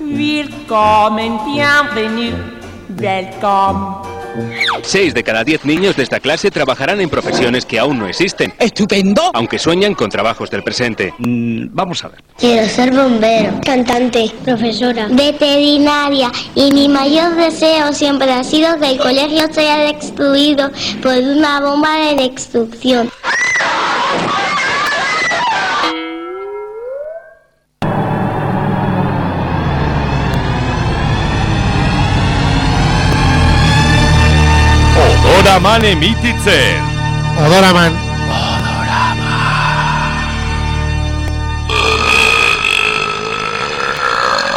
Willkommen, bienvenue, welcome. Seis de cada diez niños de esta clase trabajarán en profesiones que aún no existen, ¡Estupendo! aunque sueñan con trabajos del presente. Mm, vamos a ver. Quiero ser bombero, cantante, profesora, veterinaria y mi mayor deseo siempre ha sido que el colegio sea destruido por una bomba de destrucción. Odoraman emititzen. Odoraman.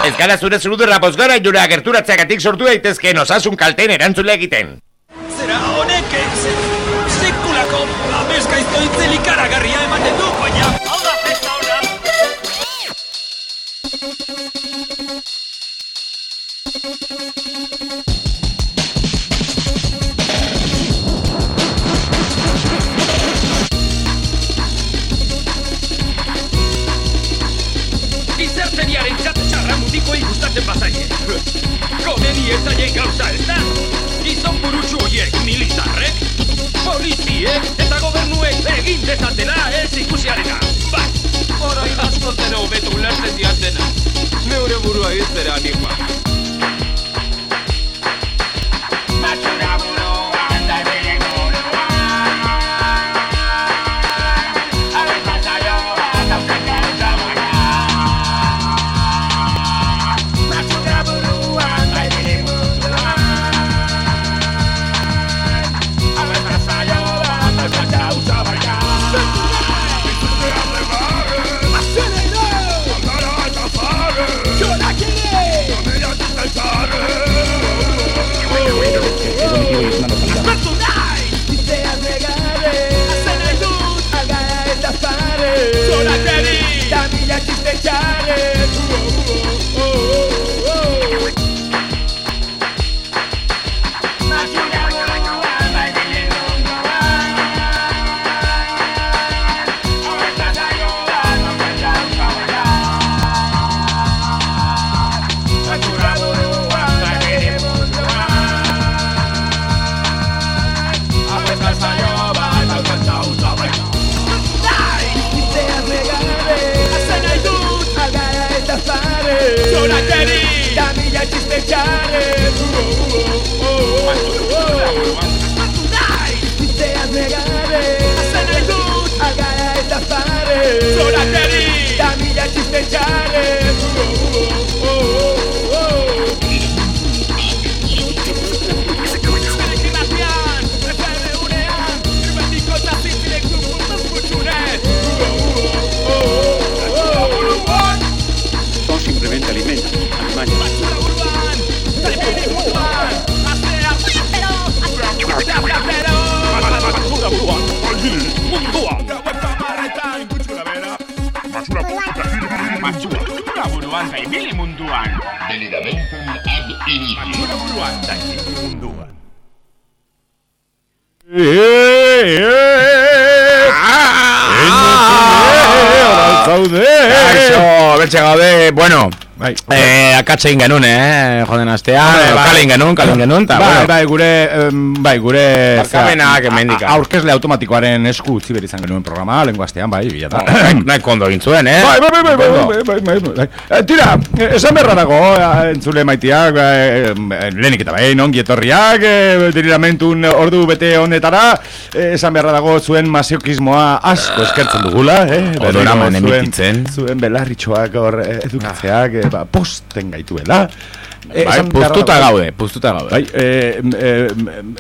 Ez gara zure zurudurra bozgara jura gerturatzeagatik sortu daitezkeen osasun kalten erantzule egiten. Zera honek ez sekulako abeskaizto itzel ikaragarria ematen du, baina... Hau da festa ona! Gizarteriaren txarra mutikoei gustatzen bazaie. Komeni ez zaien gauza ez da? Gizon burutsu horiek militarrek, poliziek eta gobernuek egin dezatela ez ikusiarena. Bai, orain asko zero hobeto ulertzen diatena. Neure burua iztera anima. Kaixo, betxe gaude, bueno, Bai, eh, akatze egin genuen, eh, joden astea, Bai, bai. genuen, kale egin genuen, eta, bai, bueno, bai, gure, bai, gure... Barkamenak zera, hemendika. a- Aurkezle automatikoaren esku utzi behar izan genuen programa, lengo astean, bai, bila da. nahi kondo egin zuen, eh? Bai, bai, bai, bai, bai, bai, bai, bai, bai, bai. Eh, Tira, eh, esan beharra dago, eh, entzule maiteak, eh, lehenik eta behin, ongi etorriak, eh, dirilamentun ordu bete honetara, eh, esan beharra dago zuen masiokismoa asko eskertzen dugula, eh? Odoraman Berriro zuen- emititzen. Zuen belarritxoak hor edukatzeak, eh, ba, posten gaituela. Eh, Bai, puztuta dago- gaude, puztuta gaude. Bai, eh, em, em, em,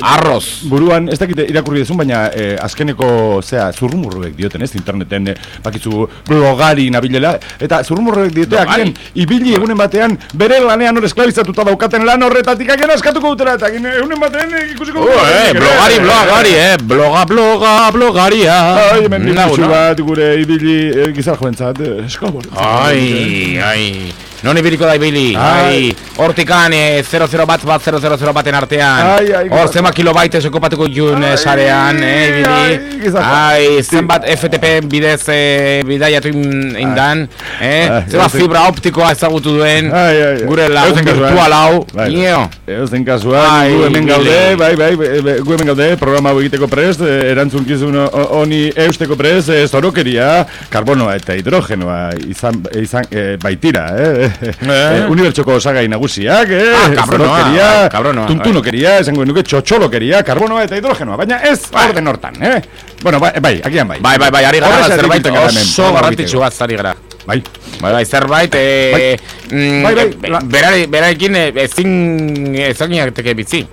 Arroz. Buruan, ez dakit irakurri dezun, baina eh, azkeneko, zera, zurrumurruek dioten, ez, interneten, eh, bakitzu blogari nabilela, eta zurrumurruek diote, Blogari? akien, ibili egunen batean, bere lanean hor esklabizatuta daukaten lan horretatik, agen askatuko dutela, eta agen egunen batean eh, ikusiko Uh, eh, blogari, blogari, eh, bloga, bloga, blogaria. Ai, hemen bat gure ibili eh, gizar joventzat, eh, eskabor. Ai, ai. 你 Non ibiriko da ibili. Ai. Hortikan eh, 00 bat bat 000 baten artean. Ai, ai, Hor zema kilobaite okupatuko jun eh, sarean, eh, ibili. Ai, zenbat FTP bidez eh, bidaiatu in- indan, eh? Zema fibra optikoa ezagutu duen, Ai, ai, gure lagun virtual hau. Bai, bai. Nio. Edozen kasuan, Ai, gu hemen gaude, bai, bai, bai, gu hemen gaude, programa hau egiteko prest, eh, erantzunkizun honi eusteko prest, eh, zorokeria, karbonoa eta hidrogenoa izan, izan eh, baitira, eh? Eh? Unibertsoko osagai nagusiak, eh? Ah, kabronoa, Zorokeria, bai, kabronoa, tuntunokeria, esango nuke txotxolokeria, karbonoa eta hidrogenoa, baina ez orden hortan, eh? Bueno, bai, bai, agian bai. Bai, bai, bai, ari gara zerbait oso garrantzitsu egiteko. bat ari gara. Bai, Bai, bai, zerbait, eh, mm, Bai, bai, berari, berarekin eh, ezin ezaginateke bitzi.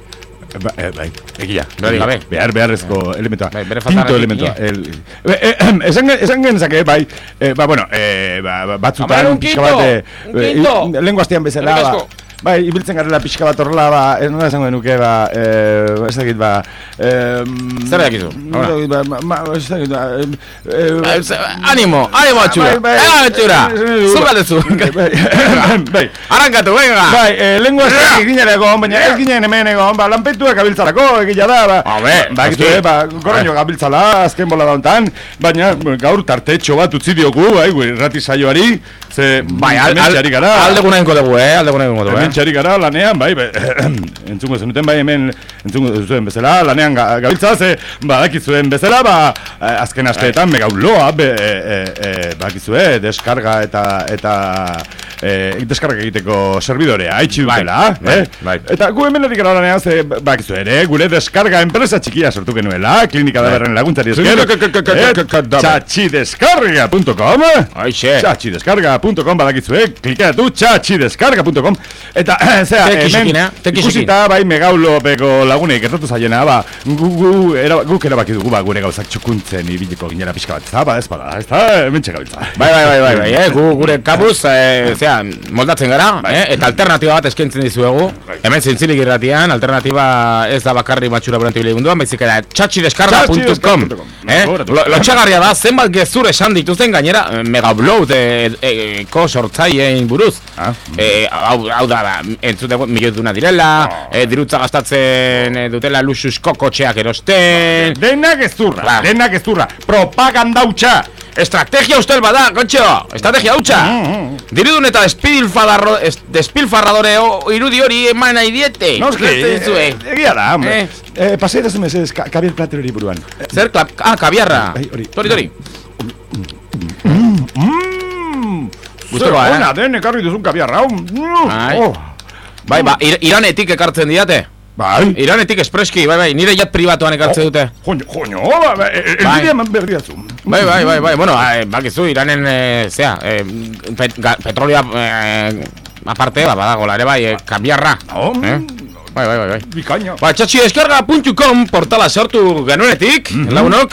Ba, eh, bai, egia. Gabe. Behar beharrezko elementoa. Bai, bere Tinto ia. El, eh, eh, esan, esan genezake, bai, eh, ba, bueno, eh, ba, ba, batzutan... Hamar, un quinto, bat, eh, un eh, quinto. astean bezala, ba. Bai, ibiltzen garela pixka bat horrela, ba, ez nola esango genuke, ba, eh, ez dakit, ba... Eh, Zer dakizu? Dakit, ba, ma, ez dakit, ba... Ba, Animo, animo atxura. bai, bai. Ega atxura. Eh, Zuka dezu. bai, bai, Arankatu, venga. Bai, eh, lengua ez ginen egon, baina ez ginen hemen egon, ba, lanpetuak gabiltzarako, egila da, ba. Hombre, ba, noski. gitu, eh, ba, goraino gabiltzala, azken bola da hontan, baina gaur tartetxo bat utzi diogu, bai, irrati saioari, ze Bai, al, al, hementxe ari gara. aldeguna inko dugu, eh? Aldeguna inko dugu, eh? Hemen txari gara lanean, bai, bai, entzungo zenuten bai hemen, entzungo zuen bezala, lanean ga, gabiltza, ze, badakizuen bezala, ba, eh, azken asteetan, mega uloa, be, e, e, badakizue, deskarga eta, eta, e, deskarga egiteko serbidorea, haitxi Bai, dutela, bai, eh? bai. Eta gu hemen ari gara lanean, ze, badakizue ere, gure deskarga enpresa txikia sortu genuela, klinika da berren laguntzari esker, eh, txatxideskarga.com, txatxideskarga.com badakizue, klikatu txatxideskarga.com eta zera, hemen teki ikusita bai megaulopeko lagunei gertatu zaiena, ba, gu, gu, era, guk erabaki dugu, ba, gure gauzak txukuntzen ibiliko ginera pixka bat, zaba, ez bada, ez da, hemen txegabiltza. Bai, bai, bai, bai, bai, eh? Gu, gure kabuz, eh, zera, moldatzen gara, eh? Eta alternatiba bat eskaintzen dizuegu. Hemen zintzilik irratian, alternatiba ez da bakarri matxura burantibile munduan, baizik era Txatxideskarga.com. eh? Lo- Lotxagarria da, zenbat gezur esan dituzten gainera, eh, megaupload eh, eh, ko sortzaileen buruz. Ah. Eh, hau, hau da, ba, entzute milioi duna direla, eh, dirutza gastatzen eh, dutela luxusko kotxeak erosten, Denak ez zurra, Ba. denak ez zurra, propaganda hutsa. Estrategia ustel bada, kontxo! Estrategia hutsa! Dirudun eta despilfarrador, es- despilfarradore o- irudi hori eman nahi diete! Noski, eh, egia da, hombre. Eh. Eh, pasei dazu mesedez, ka- kabiel platerori buruan. Eh, Zer klap... Ah, kabiarra! Hori. Tori, tori! Mmm, Gustokoa, eh? ona den ekarri duzun kabiarra, hau. Mm, Bai. oh. Bai, ba, ir iranetik ekartzen diate. Bai. Iranetik espreski, bai, bai, nire jet pribatuan ekartzen dute. Joño, joño, ba, ba, elbidea eman behar diazu. Bai, bai, bai, bai, bueno, eh, bakizu, iranen, eh, zea, eh, pet, ga, petrolioa, eh, aparte, ba, badagola ere bai, eh, kabiarra. Oh, Eh? Bai, bai, bai, bai. Bikaina. Ba, txatxieskarga.com portala sortu genuenetik, lagunok,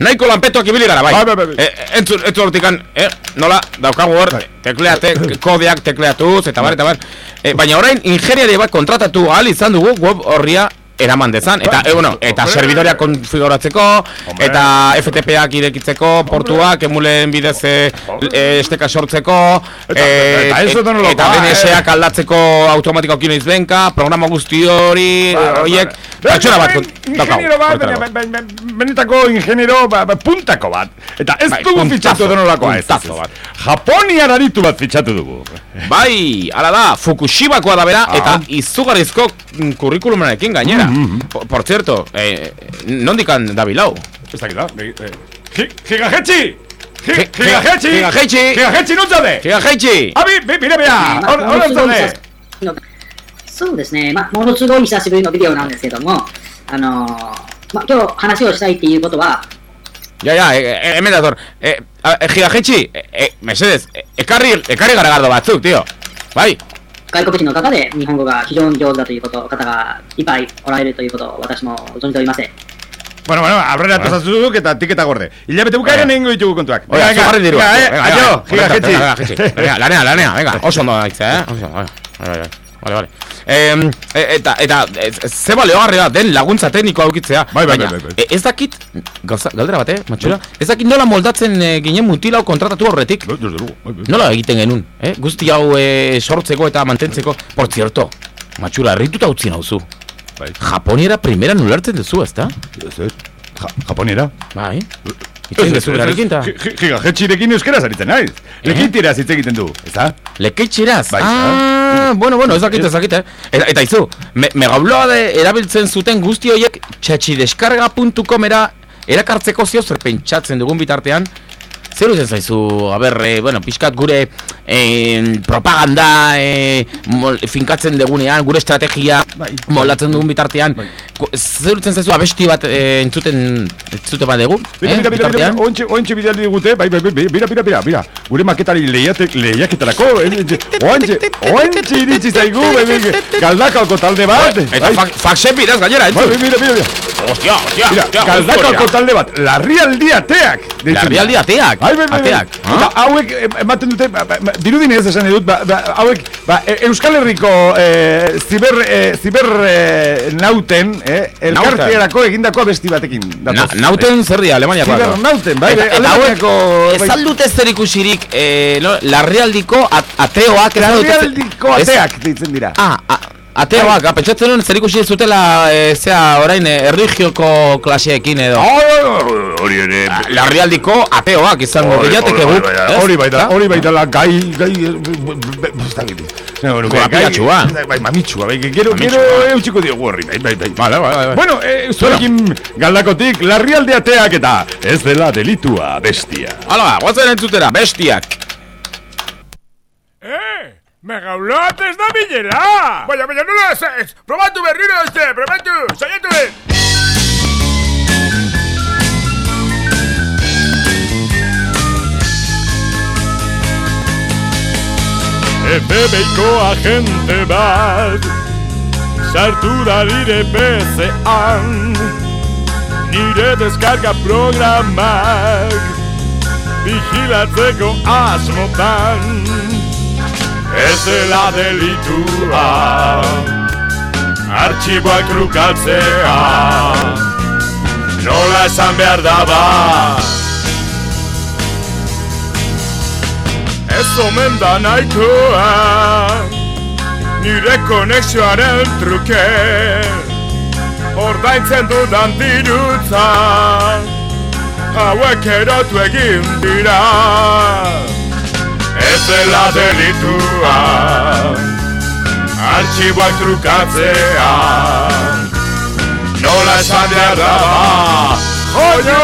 nahiko lanpetoak ibili gara, bai. Bai, bai, bai. E, entzun, entzun hortikan, eh, nola, daukagu hor, Bai. tekleate, kodeak tekleatuz, eta bar, eta bar. E, baina orain, ingeniari bat kontratatu ahal izan dugu web horria eraman dezan, eta, e, bueno, eta Hombre. serbidoria konfiguratzeko, eta FTP-ak irekitzeko, portuak, emulen bidez e, e, esteka sortzeko, Eta- nola eta ba, BNS-ak aldatzeko automatikoki noiz benka, programa guzti hori, horiek, pertsona bat Bai, daukagu. Ingeniero bat, baina, baina, benetako ingeniero ba, ba, puntako bat. Eta ez Bai, dugu fitxatu denolakoa ez. bat. Japoniar aritu bat fitxatu dugu. Bai, ala da, Fukushimakoa da bera, Ah. eta izugarrizko mm, kurrikulumarekin gainera. Por, por cierto, eh, nondikan dabilau? Ez dakit da. begi- eh, Gi- Gigajetxi! Gi- Gi- Gigajetxi! Gigajetxi! Gigajetxi non zaude? Giga Heichi! Abi, bi- bire bea! Hor hor ez zaude? のそうですね、まあ、ものすごい久しぶりのビデオなんですけども、あのーまあ、今日話をしたいっていうことは、 Ja, ja, e, e, hemen dator. E, a, e, Giga Heichi, e, e, mesedez, e, ekarri, ekarri garagardo batzuk, tío. Bai, 外国人の方で日本語が非常に上手だということ、方がいっぱいおられるということを私も存じておりません。Bueno, bueno, aurrera tozazuzuk eta tiketa gorde. Hilabete bukaeran Venga. egingo ditugu kontuak. Oia, Venga, zugarri dirua. venga, eh, Venga, aio, venga, Gigajetxi. venga. Venga, lanea, lanea, venga, oso ondo daitze, eh? Oso, bai, bai, bai. Vale, vale. Eh, eta, eta, e, ze baleogarria den laguntza tekniko aukitzea. Bai, bai, Baina, bai, bai. e, Ez dakit, gauza, galdera bate, matxura, ez dakit nola moldatzen e, ginen mutilau kontratatu horretik. Bai, desde bai, bai. Nola egiten genuen, eh? Guzti hau e, sortzeko eta mantentzeko. Por cierto, matxura, errituta utzi nauzu. Bai. Japoniera primera nulertzen duzu, ezta? Ez, ez. Ja, Japonera. Bai. Itzen ta? Giga, jetxirekin euskera zaritzen naiz. Lekitira hitz egiten du, ez da? Lekeitxeraz? Bai, ah, bueno, bueno, ez dakit, ez dakit, eh? Eta, eta izu, me, megabloa de erabiltzen zuten guzti horiek txatxideskarga.comera erakartzeko zio zer pentsatzen dugun bitartean Zer uzen zaizu, a ber, eh, bueno, pixkat gure eh, propaganda eh, mol, finkatzen degunean, gure estrategia Bai. moldatzen dugun bitartean Bai. Zer uzen zaizu abesti bat eh, entzuten, entzuten bat dugu? Bira, bira, bira, bira, ointxe, ointxe bidali digute, bai, bai, bai, bira, bira, bira, bira, gure maketari lehiatek, lehiaketarako, eh, ointxe, ointxe iritsi zaigu, galdakako talde bat, Eta bai, fa, faxe bidaz gainera, entzun? bai, bira, bira, bira, Ostia, ostia, ostia, galdakako euforia. talde bat, larrialdi ateak. Larrialdi ateak, Bai, bai, bai, bai. ateak. Eta hauek em- ematen dute, ba, ba, ba, dirudin ez esan edut, ba, ba, hauek, ba, e- Euskal Herriko eh, ziber, eh, ziber eh, nauten, eh, elkartearako egindako abesti batekin. Na, nauten zer dira, Alemaniakoa. Zibernauten, bai, eta, bai, Alemaniako, bai. ez aldute zer ikusirik, eh, no, larrialdiko at, ateoak... Larrialdiko ateak deitzen dira. Ah, a, ateoak, pentsatzen nuen zer ikusi zutela, eh, zea, orain, eh, erligioko klaseekin edo. Hori ere, Larrialdiko ateoak izango gehiateke guk. hori- ez? Hori bai bai da la gai, gai, eh, b- b- b- ez dakit. No, no, gai- Korapilatxua. gai- Bai, mamitsua, bai, gero, gero eutxiko diogu horri, bai, bai, bai. Vale, vale, vale. Bueno, eh, zuekin galdakotik, larrialde ateak eta ez dela delitua bestia. Hala, guazen entzutera, bestiak. Megaulat ez da bilera! Baina, baina nola ez ez! Probatu berriro este, probatu! Saiatu ben! FBIko agente bat Sartu da nire PC-an Nire deskarga programak Vigilatzeko asmotan Ez dela delitua. Artxiboak trukatzea. Nola esan behar da ba? Ez omen da nahikoa. Nire konexioaren truke. Ordaintzen dudan dirutza. Hauek erotu egin dira Ez dela delitua. Artxiboak trukatzea Nola esan behar da Joño!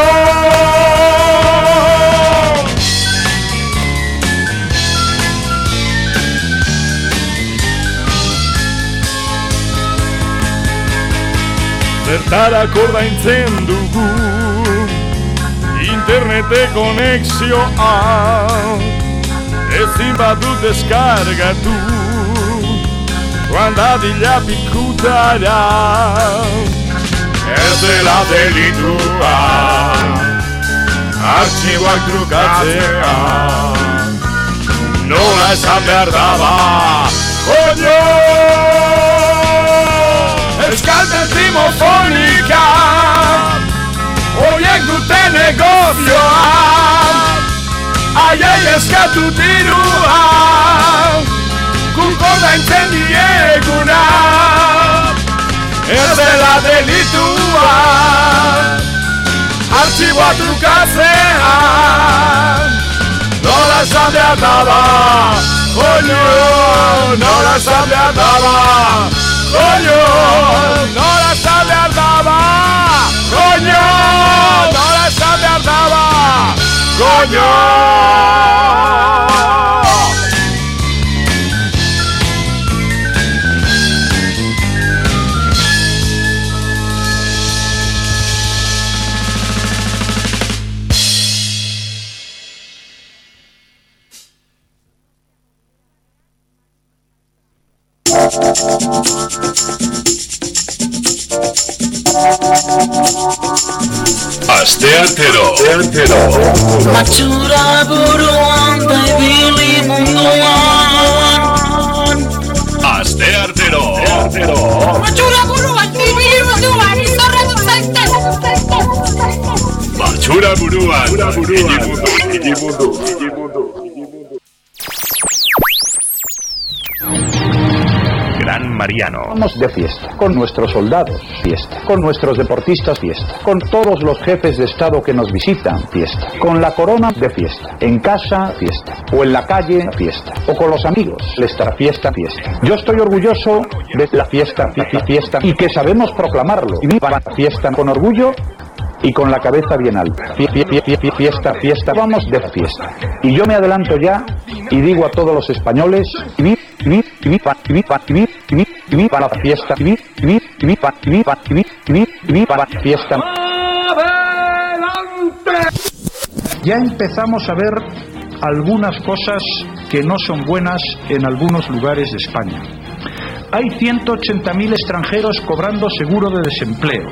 Zertarako ordaintzen dugu Internete konexioa Ezin badu deskargatu Joan dadila pikutara Ez dela delitua Artxiboak trukatzea Nola esan behar daba Joño! Euskalten timofonika Oiek dute negozioa Aiei eskatu dirua. Guk ordaintzen dieguna. Ez dela delitua. Artxiboa trukatzea. Nola esan behar daba Joño, nola esan behar daba Coño, nola esan behar daba Coño, nola esan behar daba 소녀 Thank you. Asteartero. Asteartero. Matxura buruan da ibili munduan Asteartero. Asteartero. Matxura buruan, ibili munduan, izorratu zaitez! Matxura buruan. Hirimundu. Hirimundu. Hirimundu. Gran Mariano. Vamos de fiesta, con nuestros soldados, fiesta, con nuestros deportistas, fiesta, con todos los jefes de Estado que nos visitan, fiesta, con la corona de fiesta, en casa, fiesta, o en la calle, fiesta, o con los amigos, nuestra fiesta, fiesta. Yo estoy orgulloso de la fiesta, fi- fi- fiesta, y que sabemos proclamarlo. Y la fiesta con orgullo y con la cabeza bien alta. Fie- fie- fie- fie- fie- Fiesta, fiesta, vamos de fiesta. Y yo me adelanto ya y digo a todos los españoles, para la fiesta, para la fiesta. Ya empezamos a ver algunas cosas que no son buenas en algunos lugares de España. Hay 180.000 extranjeros cobrando seguro de desempleo.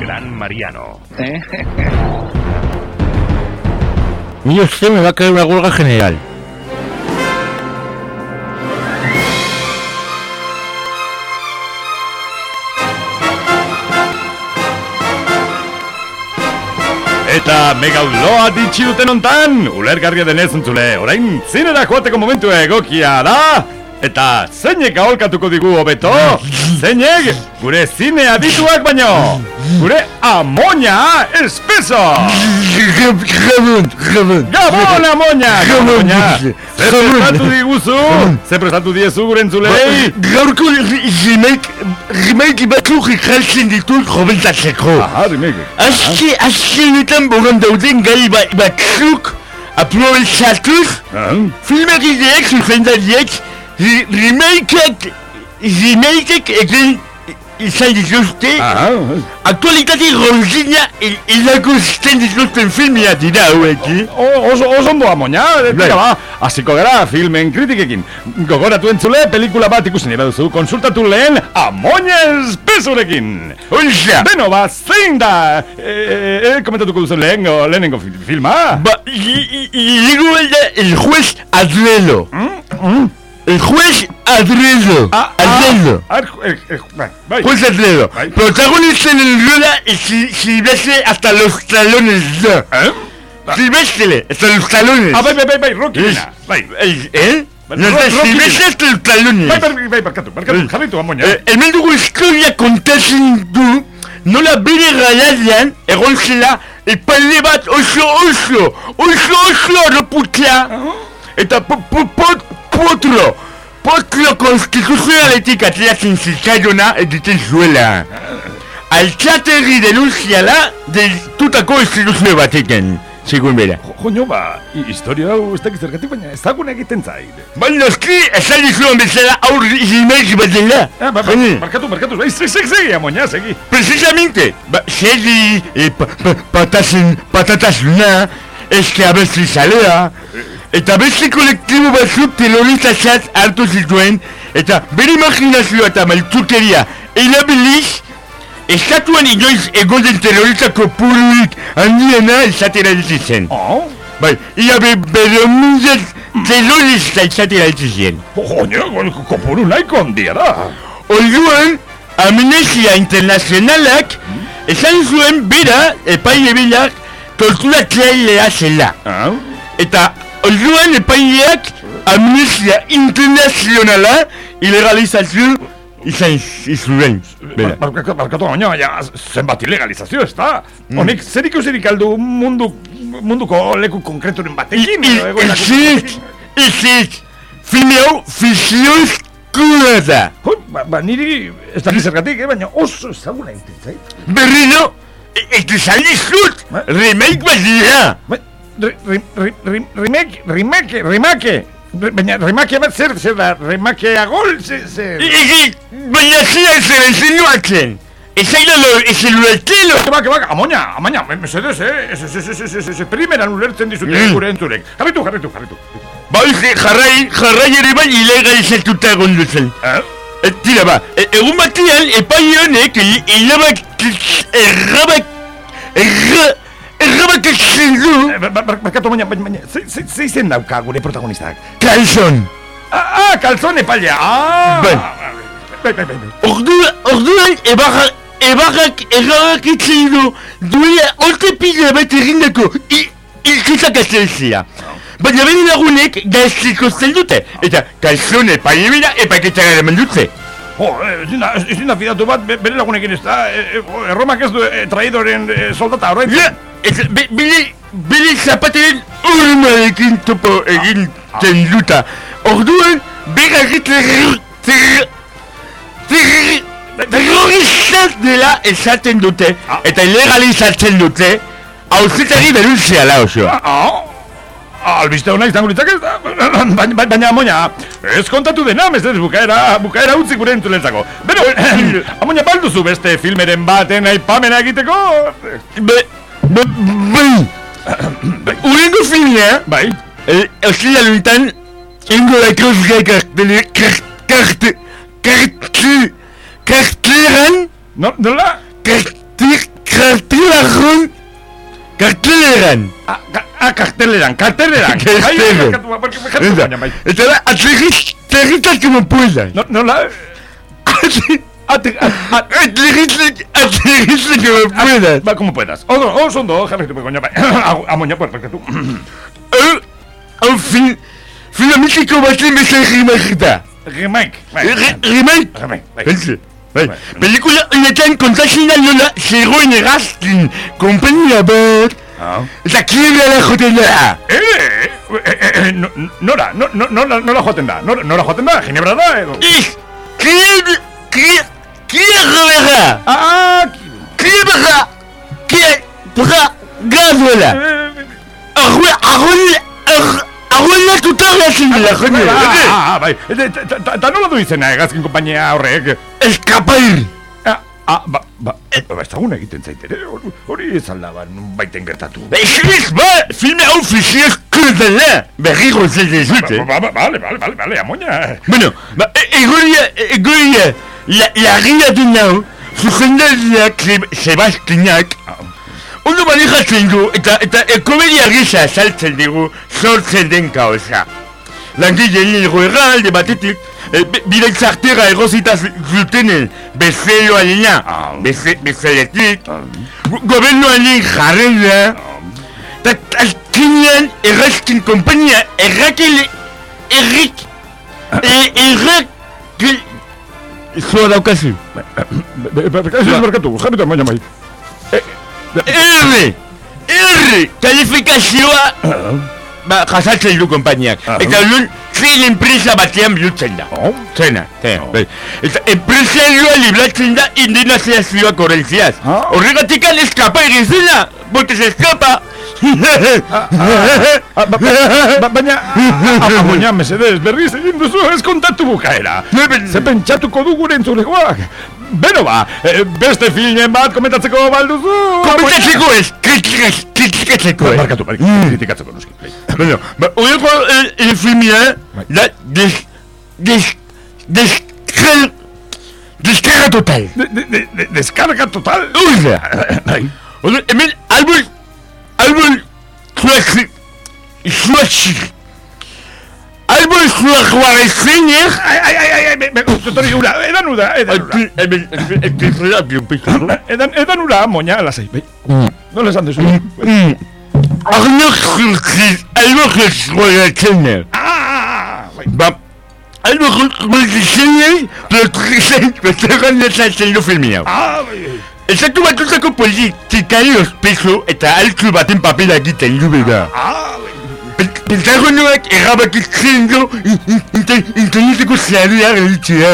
Gran Mariano. Y usted me va a caer una huelga general. Eta mega loa ditxi duten ontan, ulergarria denez entzule, orain zinera joateko momentu egokia da, eta zeinek aholkatuko digu hobeto, zeinek gure zine adituak baino, gure amoña espeso! Gabon, gabon. Gabon, amoña! Gabon, Amoña! gabon. Ze prestatu diguzu? Ze prestatu diezu gure entzulei? Gaurko remake, remake batzuk ikaltzen ditut jobentatzeko. Aha, remake. Azke, azkenetan bogan dauden gai ba- batzuk aprobetsatuz, filmegileek, zuzendariek, ri- remakeak, remakeak egin izan dituzte, aktualitate rozina ilakusten dituzten filmia dira hauek, eh? O- Oso, amoña, tira ba, hasiko gara filmen kritikekin. Gogoratu entzule, pelikula bat ikusi nahi baduzu, konsultatu lehen amoña espesurekin. Oiza! Beno, ba, zein da, e, e, komentatuko duzu lehengo, lehenengo fil- filma? Ba, y, y, y digo el, el juez Adrelo. El juez Adrelo. Adrelo. Ah, el, el, bai, Juez Adrelo. Bai. Protagonista en el rueda y si, Silvestre hasta los talones. ¿Eh? Silvestre, hasta los talones. Ah, bai, bai, bai, bai, Rocky Es- dena, bai. el- ¿Eh? Bai, No Ro- sé, Rocky Silvestre dena. hasta los talones. Bai, bai, bai, barkatu, barkatu, jarritu, amoña. Eh, hemen dugu historia kontatzen du nola bere garaian egon zela epaile bat oso oso oso oso arroputzea eta po, po, po, potro potro konstituzionaletik atleatzen zitzaiona egiten zuela altxaterri denunziala deitutako instituzio batekin segun bera Joño, ba, hi- historia hau ez dakit zergatik, baina ezagun egiten zait. Baina eski, esan dizuan bezala aurri izimeiz bat dela Ah, ba, ba, barkatu, barkatu, bai, segi, segi, segi, amoña, segi. Precisamente, ba, segi, e, pa, pa, patasen, patatasuna, eske abesti zalea, eta beste kolektibo batzuk terroristatzat hartu zituen, eta bere imaginazioa eta maltuteria erabiliz, estatuan inoiz egon den terrorista kopuruik handiena izatera ditzen. Oh? Bai, ia be, bere mundez terrorista izatera ditzen. Joño, kopuru nahiko handia da. Orduan, Amnesia Internazionalak esan zuen bera epaile bilak torturatzailea zela. Eta orduan epaileak Amnesia Internazionala ilegalizazio izan. Bar- Barkatu, barkatu, baina, baina, zenbat ilegalizazio, ez da? Honek, zer ikusirik aldu mundu, munduko leku konkreturen batekin? edo egoera Ezik, ezik, filme hau fizioz kura da. Jo, ba, ba, niri ez dakit zergatik, eh, baina oso ezaguna egiten zait. Berriro, eta esan dizut, remake bat dira. Remake, remake, remake. Re- Baina remake bat zer, zer da, remake agol, zer, zer. Egi, baina zira zer insinuatzen. Ezaila lo, ez eluetelo. Bak, bak, amoña, amoña, me- mesedez, eh? Ez, ez, ez, ez, ez, ez, ez, primeran ulertzen dizute Mm. gure entzurek. Jarritu, jarritu, jarritu. Ba, uste, jarrai, jarrai ere bai ilegalizatuta egon duzen. E, tira ba, e, egun batean epai honek il- ilabak, errabak, erra, errabak ezen du. Barkatu, baina, baina, baina, ze- ze ze izen dauka gure protagonistak? Kalson. Ah, ah, kalzone epailea, ah! Bai. bai, bai, bai. Orduan, orduan, ebarrak, ebarrak errabakitzen du, duela olte pila bat egindako, i- ilketak azalzea. Baina bere lagunek gaztiko zen dute, eta kalzone paimena epaketara eraman dute. Jo, eh, ezin da, ezin da fidatu bat, be- bere lagunekin ez da, eh, eh, erromak ez du eh, traidoren eh, soldata horrein. Ja, be- bere, bere zapateren urmarekin topo egin zen duta. Orduan, bera Hitler ter- ter- terroristak dela esaten dute, eta ilegalizatzen dute, hauzetari denunziala osoa. Albiste hona izango litzak ez baina, baina, amoina, ez kontatu dena, mesedez bukaera, bukaera utzi gure entzulentzako. Bero, amoina balduzu beste filmeren baten aipamena egiteko? Be, be, bai, urengo filmea, bai, osila luntan, ingo da kruzga kartele, karte, karte, karteleran, no, nola? Karte, karteleran, karteleran. Ah, ah, karteleran, karteleran. Karteleran. Bai, bai, barkatu, Eta, bai. eta da, atzerriz, atzerrizak como puedas. No, nola? Atzerrizak, atzerrizak como puedas. Ba, como puedas. Ondo, oso ondo, jarretu, koña, bai. Agu- Amoina, pues, barkatu. Hau, hau fin, filamitiko baten bezan rimakita. Remake, bai. Remake? Remake, bai. Pentsa. Bai, pelikula honetan kontatzen da nola zegoen errazkin kompania bat. Eta kiebra da joten da. Eh, eh, eh, no- nora, no, no, no, nola joaten da, nora, nora joaten da, ginebra da, edo? Ez, kiebra, kiebra, kiebra. Ah, kiebra, kiebra, gazola. Arruela, arruela, arruela tutarratzen dela, jone. Ah, ah, bai, eta ta- ta- ta nola du izena egazkin kompainia horrek? Eskapair. Ah, ah, ba, ba, ba, ez dagun egiten zaitere, hori- ez aldaban baiten gertatu. Ez, ba, filme hau fiziez kurdela, berriro zel dezut, eh? Ba, ba, Vale, vale, vale, vale, amoina. Bueno, ba, e- egoria, egoria, la, la ria du nau, zuzendariak Sebastianak, ondo manejatzen du, eta, eta ekomedia gisa saltzen dugu, sortzen den kaosa. Langileen egoera alde batetik, e, bidetzartera erosita zu- zutenen bezeloarena, beze, bezeletik, go- gobernuaren jarrera, eta azkenean errazkin kompania errakele, errik, e- errak, Zua daukazu. Ez barkatu, jarretu amoina bai. Erre! Erre! Kalifikazioa! Ba, jasatzen du kompainiak. Eta lun, zein enpresa batean bihurtzen da. Zena, zena. bai. Eta enpresarioa libratzen da indenazioa korrentziaz. Horregatik an eskapa egizena! Botes eskapa! Ba, baina, a- amoina, mesedez, berriz egin duzu ez kontatu bukaera. Ze pentsatuko du gure entzulegoak. Beno ba, eh, beste filmen bat komentatzeko balduzu. Komentatzeko ez, kritikaz- kritikatzeko ez. Barkatu, barkatu, kritikatzeko noski. Bueno, ba, horreko el, el filmia, da, des, des, des, des, descarga total. De, de, de, total? Uza! Oda, hemen, albul, albul, zuazi, zuazi, albul zuazi zeiner, Ai, ai, ai, ai, ai, be- be- tutori ura, edan ura, edan ura. hemen, hemen, Edan, edan ura, moña, lasai, bai. No le esan duzu. Arno zurziz, albo zuazi Ba, albo zuazi zeiner, plotrizan, plotrizan nesatzen du filmi hau. Ah, bai. Estatu batutako politikari ospeso eta altu baten papela egiten du beda. Pentagonoak errabakitzen du interneteko zeharuak egitea.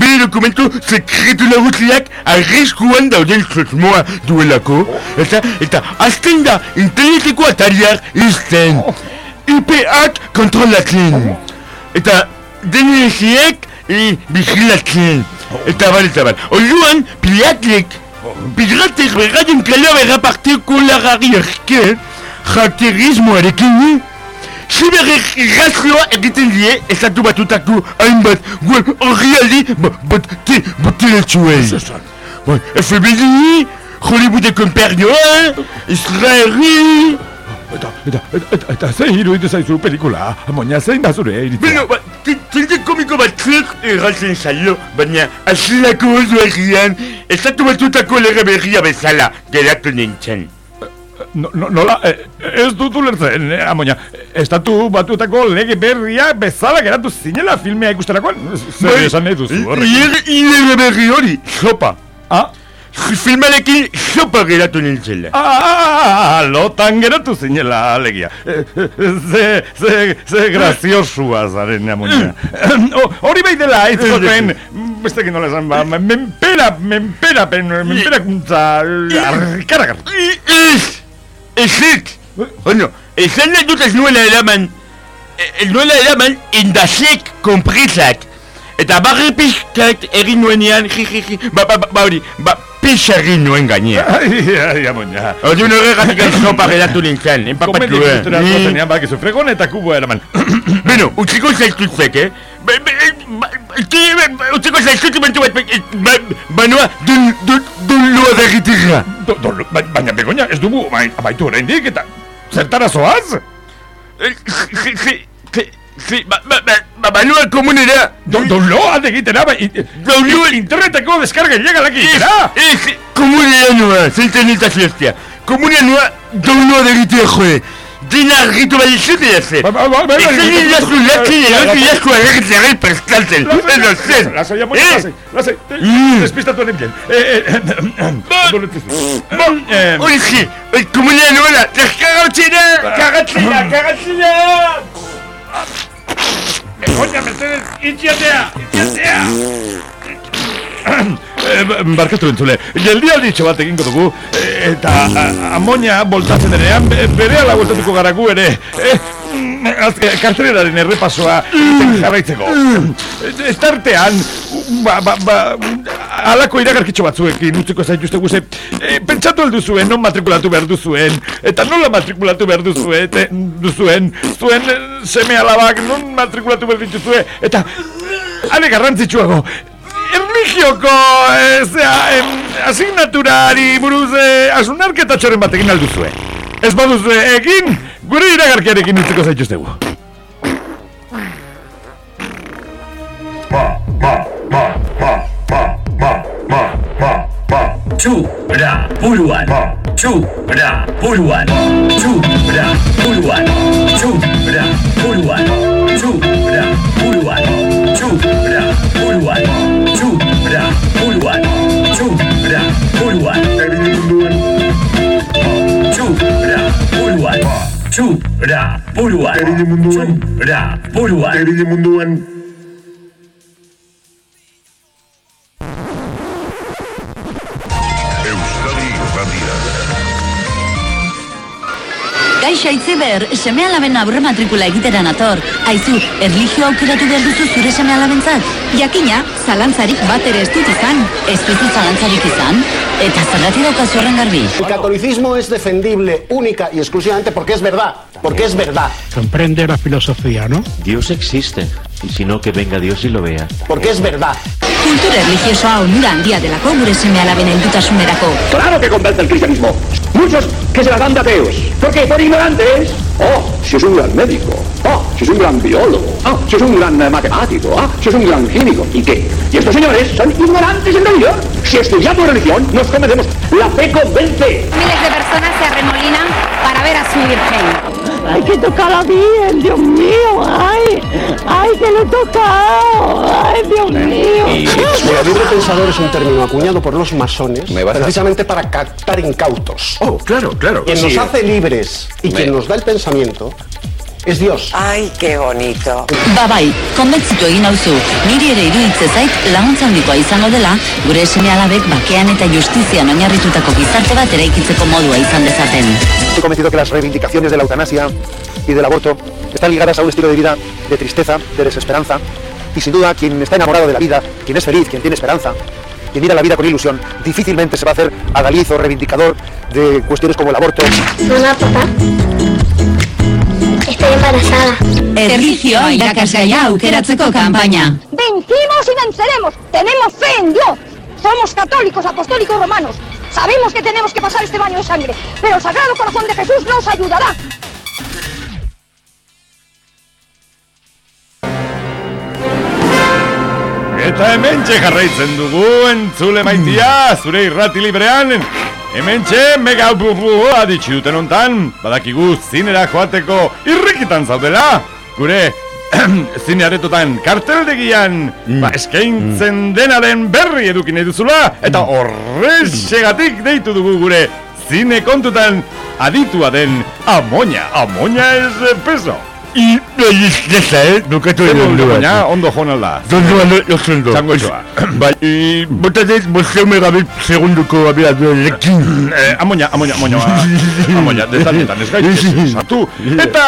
Bere dokumento sekretu lagutziak arriskuan dauden sosmoa duelako. Eta, eta azten da interneteko atariak izten. IP-ak kontrolatzen. Eta DNS-ek e, bizilatzen. Eta bal, eta bal. Orduan, piratek, piratek beraien kalor erraparteko lagari erken, jaterismoarekin, Ziberregazioa egiten die estatu batutako hainbat web horrialdi bote boteletxuei. Bai, FBI, Hollywoodeko imperioa, Israeli... Eta, eta, eta, eta, eta zein iruditu zaizu pelikula, moña, zein da zure iritzia? Beno, tinte komiko batzuk erratzen zailo, baina azilako oso egian, estatu batutako lege berria bezala geratu nintzen. No, no, nola, eh, ez dut ulertzen, eh, amoina. Estatu batutako lege berria bezala geratu zinela filmea ikusterakoan. Zer Bai, esan nahi duzu horrek? Lege berri hori, sopa. Ah? Filmarekin sopa geratu nintzela. Ah, lotan geratu zinela alegia. Eh, eh, Ze, ze, ze graziosua zaren amoina. O- Hori bai dela, aizkoten, beste nola esan ba, menpera, menpera, pen, menpera kuntza, arkaragar. Ez! Ezek! Bueno, ezan nahi dut ez nuela eraman, ez nuela eraman indasek kompresak. Eta barri pixkaet egin nuenean, jijiji, ba, ba, ba, ba, hori, ba, pix egin nuen gainea. Ai, ai, amonia. Odi un horre gatik ez zopa geratu nintzen, empapatu da. Komendik ustera gozenean, bak, ezo fregon eta kubo eraman. Beno, utziko zaitutzek, eh? Be, be, eh, ba, be, ba, utziko zaitutu bentu bat, be, banua, dun, dun, dun lua degitirra. Dun, dun, baina begonia, ez dugu, bai, abaitu horrein dik, eta zertara zoaz? Eh, Sí, ba, ba, ba, nous la communauté donc download et tu télécharge et download l'internet que on descarge et là qui et comme une année c'est une technique comme une année download et tu tu vas y chuter et faire mais je dis le truc là qui veut dire quoi regretter parce que ça c'est la ça y a pas de passe je sais trois Egoia, mesedez, itxiatea! Itxiatea! eh, barkatu entzule, geldi aldi itxo bat egingo dugu, eh, eta amonia boltatzen ere, bere ala gara gu ere. Eh, Mm, azke, karteleraren errepasoa jarraitzeko. Eh, Tartean, ba, ba, ba, alako iragarkitxo batzuekin utziko zaituzte guze, eh, pentsatu alduzuen, non matrikulatu behar duzuen, eta nola matrikulatu behar duzue, te, duzuen, zuen eh, seme alabak non matrikulatu behar dituzue, eta ale garrantzitsuago, erligioko, eh, zera, em, asignaturari buruz eh, asunarketa txoren batekin alduzue. Ez baduzue egin, gure iragarkiarekin utziko zaituztegu. Txura buruan Txura buruan Txura buruan Txura buruan Chura, Puruan. Chura, Puruan. Gaixo Aitziber, seme alaben aurre matrikula egitera nator. Aizu, erlijio aukeratu behar duzu zure seme alabentzat? Jakina, zalantzarik bat ere ez dut izan. Ez duzu zalantzarik izan? Eta zergatik daukazu horren garbi? El catolicismo es defendible única y exclusivamente porque es verdad. Porque es verdad. Comprende la filosofía, ¿no? Dios existe, y si no, que venga Dios y lo vea. Porque es verdad. Kultura erlijiosoa onura handia delako gure seme alaben heldutasunerako. Claro que convence el cristianismo. Muchos que se la dan de ateos. ¿Por qué? Por ignorantes. Oh, si es un gran médico. Oh, si es un gran biólogo. Oh, si es un gran eh, matemático. Ah, si es un gran químico. ¿Y qué? Y estos señores son ignorantes en religión. Si estudiamos religión, nos convencemos. La fe convence. Miles de personas se arremolinan para ver a su virgen. ¡Ay, que tocada bien! ¡Dios mío! ¡Ay! ¡Ay, que le he tocado! ¡Ay, Dios mío! El libre pensador es un término acuñado por los masones a- precisamente para captar incautos. Oh, claro, claro. Quien sí. nos hace libres y Me- quien nos da el pensamiento es Dios. Ay, qué bonito. Ba bai, konbentzitu egin nauzu, niri ere iruditze zait laguntza handikoa izango dela, gure seme alabek bakean eta justizian oinarritutako gizarte bat eraikitzeko modua izan dezaten. Estoy convencido que las reivindicaciones de la eutanasia y del aborto están ligadas a un estilo de vida de tristeza, de desesperanza. Y sin duda, quien está enamorado de la vida, quien es feliz, quien tiene esperanza, quien mira la vida con ilusión, difícilmente se va a hacer adalid o reivindicador de cuestiones como el aborto. Mamá, papá. Estoy embarazada. Erlijioa irakasgaia aukeratzeko kanpaina. Vencimos y venceremos. Tenemos fe en Dios. Somos católicos, apostólicos romanos. Sabemos que tenemos que pasar este baño de sangre, pero el Sagrado Corazón de Jesús nos ayudará. Eta hemen jarraitzen dugu entzule maitia, zure irrati librean. Hemen txe, mega bubua ditxi duten ontan, badakigu zinera joateko irrikitan zaudela. Gure zinearetotan karteldegian ba, eskaintzen denaren berri edukin nahi duzula. Eta horrexegatik deitu dugu gure zine kontutan aditua den amoña. Amoña ez peso. I, ez desa, eh? Edo modu, ondo baina ondo joan alda. Zondo ando, ondo. Txango etxoa. Bai, i, botatez, bosteume gabe segunduko abiatu lekin. Eh, amoña, amoña, amoña, amoña, dezatetan ez gaitz, sartu. Eta,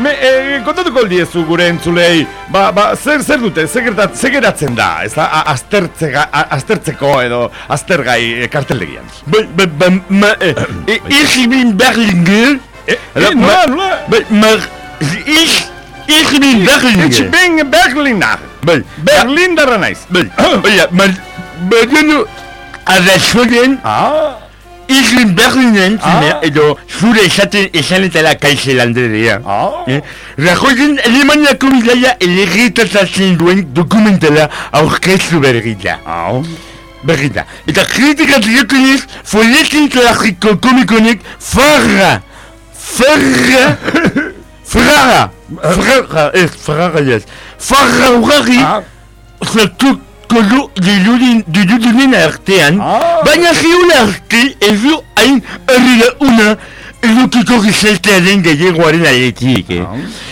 me, eh, kontatuko aldiezu gure entzulei, ba, ba, zer, zer dute, zer geratzen da, ez da, aztertzega, aztertzeko edo aztergai eh, karteldegian. Bai, bai, bai, ma, eh, eh, ich bin Berlinger. Eh, nola, nola? Bai, maar, ich, ich bin Berlinger. Ich bin Berliner. Bai, Berlindarra naiz. Bai, oia, man, baina, arrazonen, ah. ich bin Berlinen, zine, edo, zure esaten esanetara kaizelanderea. Ah. Eh? Rajoyen Alemaniako bidaia elegitatatzen duen dokumentala aurkeztu berri da. Berri da. Eta kritika diokenez, folletin klasiko komikonek farra, farra, farra, ez, farra ez, farra urrari, zertu kolo diludin, diludunen artean, baina ziun arte ez du hain herrila una edukiko gizeltearen gehiagoaren aletik, eh?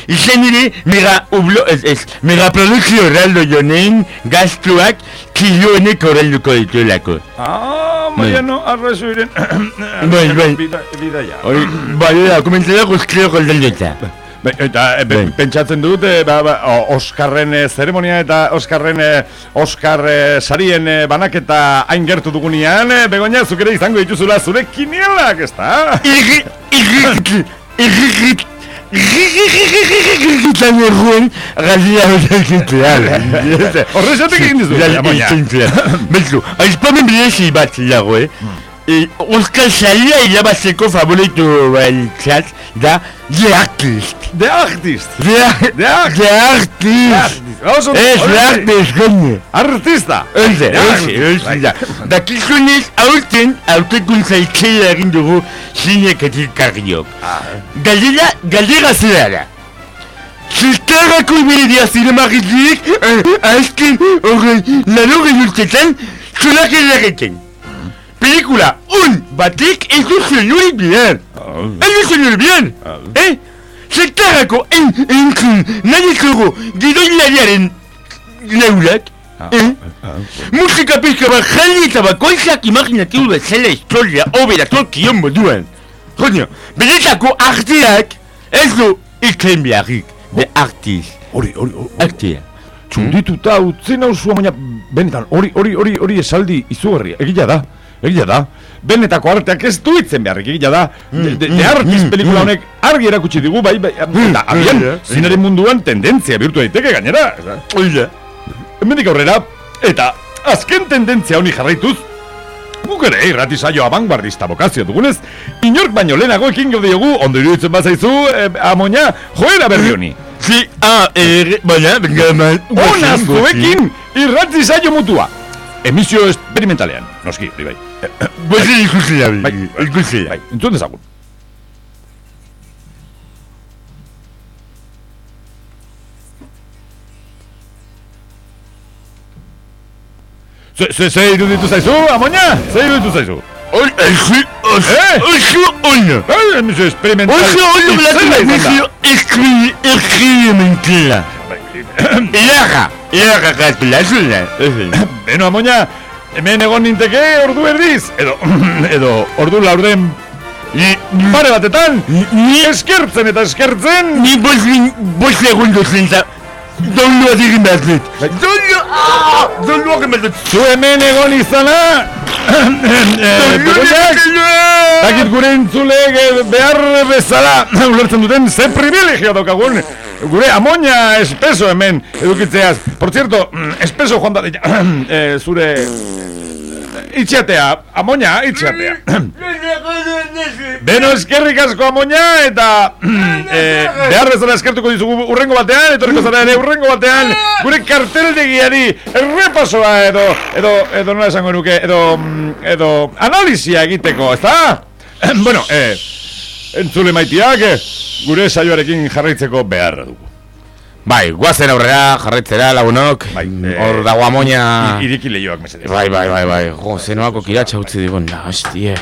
Izan ere, mera ublo, ez, ez, mera produkzio erraldo jonen gaztuak kilioenek horrelduko dituelako. Ah, Mariano, arrazoiren, Bai, bai. Bida- bidaia. Hori, bai, da, komentzera guztio Bai, eta e, be- pentsatzen dut, e, ba, ba, Oskarren e, zeremonia eta Oskarren e, Oskar e, sarien e, banaketa hain gertu dugunean, e, begonia zuk ere izango dituzula zure kinielak, ez da? Irri, irri, irri, Gitan erruen, gazia hozakitzea. Horrezatik egin dizu, baina. Betzu, aizpamen bidezi bat dago, eh? Oskar Saria irabazteko favoritu beltzat da The Artist. The Artist. The, The Artist. The Artist. Ez, The Artist, gane. Artista. Euze, The euze, Artist, euze bai. da. Dakizunez, aurten, aurtekuntza itzela egin dugu zineketik karriok. Galdera, galdera zera da. Zertarako iberedia zinemagizik, azken horrei lanogei urtetan, zolak edarreten. Pelikula, un batik ez du zenuri bian. Ez du bian. Eh? Zertarako, en, entzun, nahi zoro, gidoilariaren neulak, eh? Musika pizka bat jali eta bakoitzak imaginatu bezala historia hobera tokion moduan. Joño, benetako arteak ez du iklen beharrik. The artist. Hori, hori, hori. Artea. Txundituta utzi nauzua, baina benetan, hori, hori, hori, hori esaldi izugarria, egila da, egila da. Benetako arteak ez du itzen beharrik, egila da. De, de, de artist pelikula honek argi erakutsi digu, bai, bai, eta abian, zinaren munduan tendentzia bihurtu daiteke gainera. Oila. Hemendik aurrera, eta azken tendentzia honi jarraituz, guk ere irrati saio abanguardista bokazio dugunez, inork baino lehenago ekin gaude diogu, ondo iruditzen bazaizu, eh, amoña, joera berri honi. Si, ah, er, baina, venga, man. Ona zuekin irrati saio mutua. Emisio experimentalean, noski, hori bai. Bozi ikusi da, bai, ikusi bai, entzun dezagun. Ze, ze, ze iruditu zaizu, amoña? Ze iruditu zaizu? Oi, ezi, Eh? oso ono. Eh, emisio experimental. Oso ono Itzela belatu izan da. emisio eskri, eksperimentela. Iarra, iarra gazpela zula. Beno, amoña, hemen egon ninteke ordu erdiz, edo, edo, ordu laurden pare batetan, ni eskertzen eta eskertzen. Ni bos, bos segundu zenta. Dolu adigin behar dut. Dolu, ah, dolu egin behar dut. Zu hemen egon izana, eh, begoñak, dakit gure entzulek eh, behar bezala ulertzen duten ze privilegio daukagun gure amoña espeso hemen edukitzeaz. Por cierto, mm, espeso joan da, eh, zure itxatea, amoña, itxatea. Beno eskerrik asko amoña eta eh, behar bezala eskertuko dizugu urrengo batean, etorriko zara ere urrengo batean, gure karteldegiari errepasoa edo, edo, edo nola esango nuke, edo, mm, edo analizia egiteko, ezta? bueno, eh, entzule maitiak, eh, gure saioarekin jarraitzeko beharra dugu. Bai, guazen aurrera, jarretzera, lagunok. Bai, hor dago amonia... Iriki lehioak mesedez. Bai, bai, bai, bai. Jo, zenoako kiratxa utzi digun, hostie.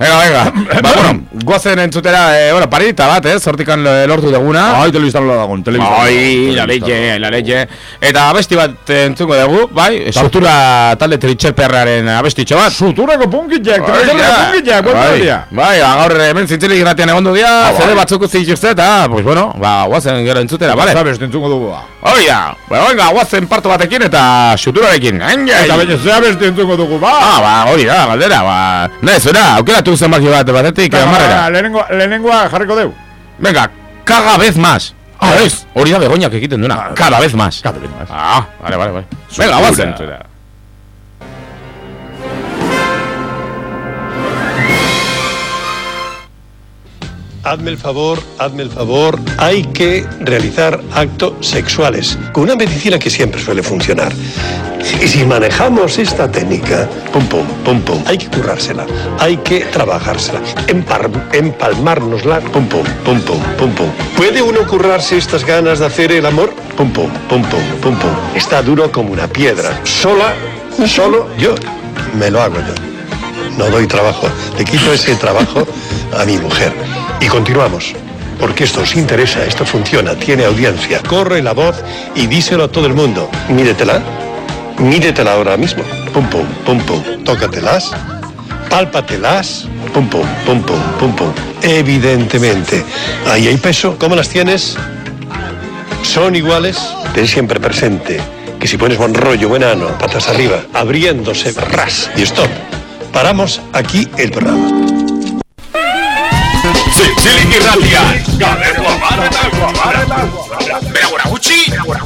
Venga, venga. ba, bueno, guazen entzutera, eh, bueno, parita bat, eh, sortikan lo- lortu deguna. Ai, telebistan lo dagoen, telebistan. Ai, la leche, la leche. Eta abesti bat entzungo dugu, bai, sutura talde tritxerperraren abestitxo bat. Suturako punkitxak, Bai, tritxerreko ja. punkitxak, buen Bai, dia. Bai, ba, gaur hemen zintzelik irratian egon du Ah, bai. zede batzuk utzi dituzte, eta, pues bueno, ba, guazen gero entzutera, vale? Sabes, entzungo dugu ba. Hoi da, ba, venga, guazen parto batekin eta suturarekin. Eta baina zabes entzuko dugu, ba. Ah, ba, hori da, galdera, ba. Nahi, zura, aukeratu zenbaki bat batetik, Venga, amarrera. lehenengoa, lehenengoa jarriko deu. Venga, cada vez más. Ah, ez, hori da begoñak egiten duena. Cada vez más. Cada vez más. Ah, vale, vale, vale. Venga. Hazme el favor, hazme el favor, hay que realizar actos sexuales con una medicina que siempre suele funcionar. Y si manejamos esta técnica, pum pum, pum pum, hay que currársela, hay que trabajársela, empar- empalmárnosla, pum pum, pum pum, pum pum. ¿Puede uno currarse estas ganas de hacer el amor? Pum pum, pum pum, pum pum. Está duro como una piedra. Sola, solo yo me lo hago yo no doy trabajo, le quito ese trabajo a mi mujer. Y continuamos, porque esto os interesa, esto funciona, tiene audiencia. Corre la voz y díselo a todo el mundo. Míretela, míretela ahora mismo. Pum, pum, pum, pum. Tócatelas, pálpatelas, pum, pum, pum, pum, pum, pum. Evidentemente, ahí hay peso. ¿Cómo las tienes? son iguales, ten siempre presente que si pones buen rollo, buen ano, patas arriba, abriéndose, ras y stop. Paramos aquí el programa. Zintzilik irratia Gabeko amarretako amarretako Bera gora gutxi Bera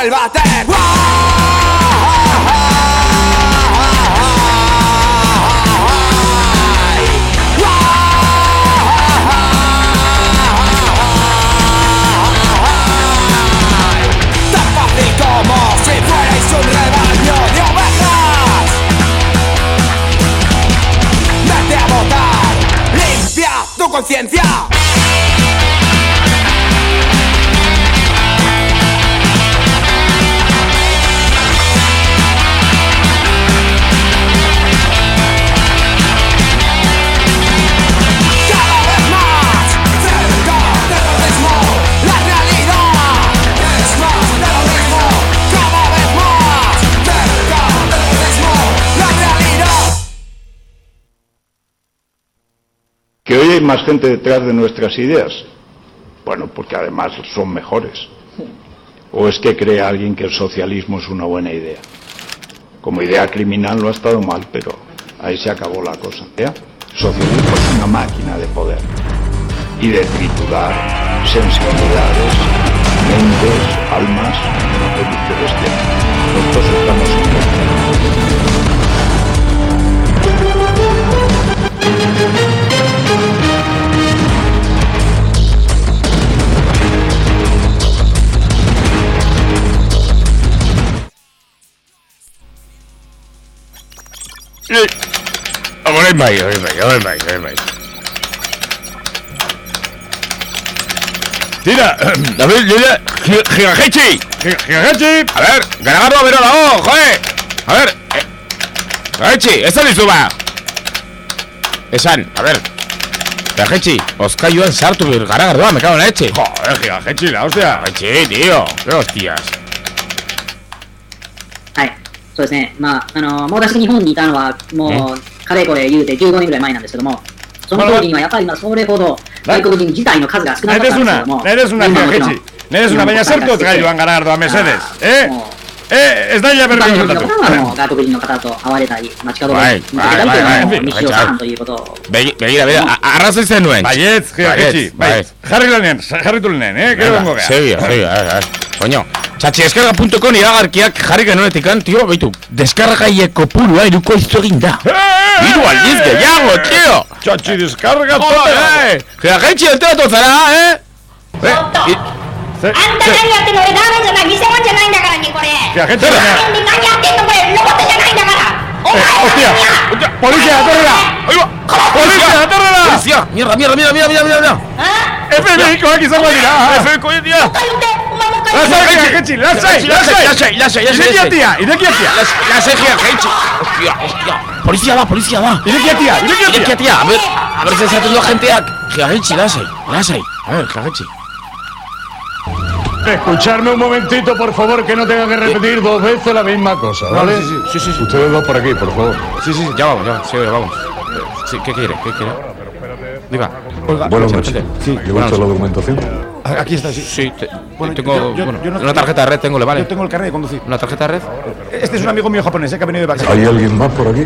fue por hay más gente detrás de nuestras ideas? Bueno, porque además son mejores. ¿O es que cree alguien que el socialismo es una buena idea? Como idea criminal no ha estado mal, pero ahí se acabó la cosa. ¿ya? El socialismo es una máquina de poder y de triturar sensibilidades, mentes, almas, película bestial. Nosotros estamos en contra. Orain bai, orain bai, orain bai, orain bai. Tira, a ver, yo ya... Gigajechi! Gigajechi! A ver, garagarro bero dago, joe! A ver, eh... Gigajechi, esan dizu ba! Esan, a ver... Jajetxi, oskaioan sartu bir garagardoa, me cago en la leche. Joder, Jajetxi, la hostia. Jajetxi, tío, qué hostias. はい。そうですね。まあ、あの、もう私日本にいたのは、もう、かれこれ言うて15年ぐらい前なんですけども、その当時にはやっぱりまあそれほど外国人自体の数が少なかったん Eres ですけ una, ども、eres una. Eres una zertu ez gailuan ganardoa mesedez. Eh? Eh, ez da ja 一般 berri 的な kontatu. 方はもう外国人の方と会われたり、街角ではい見かけたりというはいはいのも日常茶飯ということを Begi- Begira, begira, a- arrazoi zenuen. Baietz, Jajetxi, bai. Jarri lanean, jarritu lanean, eh? Gero bengo gea. Segi, segi, a ver, a ver. Coño, txatxieskarga.com iragarkiak jarri genuenetik tio, baitu, deskargaile kopurua iruko izu egin da. Hiru aldiz gehiago, tio! Txatxi deskarga Joder, Jajetxi enteratu zara, eh? Eh, i- あんた何やってんの俺ラーメンじゃない店番じゃないんだからねこれいや変だよねラーメンで何やってんのこれロボットじゃないんだからお前 Hostia, polizia, atorrela! Ahí va! Polizia, atorrela! Policía! Mierda, mierda, mierda, mierda, mierda, mierda! FBI-koak izango dira! FBI-koak dira! Lasai, Jajetxi, lasai, lasai! Lasai, lasai, lasai, Irekia lasai. tia, irekia tia! Lasai, Jajetxi! Hostia, hostia! Polizia da, polizia da! Irekia tia, irekia tia! Irekia tia, a ver, a ver, zezaten du agenteak! Jajetxi, lasai, lasai! A ver, Jajetxi! Escucharme un momentito, por favor, que no tenga que repetir dos veces la misma cosa, ¿vale? sí, sí, sí, sí. Ustedes dos por aquí, por favor. Sí, sí, sí, ya vamos, ya, sí, vamos. Sí, ¿qué quiere? ¿Qué quiere? Diga. Buenas noches. Sí, ¿lleva Buenas usted la documentación? Aquí está, sí. Sí, te- Bueno, tengo yo- yo- bueno, yo no- una tarjeta de red tengo, le vale. Yo tengo el carnet de conducir. ¿Una tarjeta de red? Este es un amigo mío japonés, eh, que ha venido de ¿Hay vacaciones. alguien más por aquí?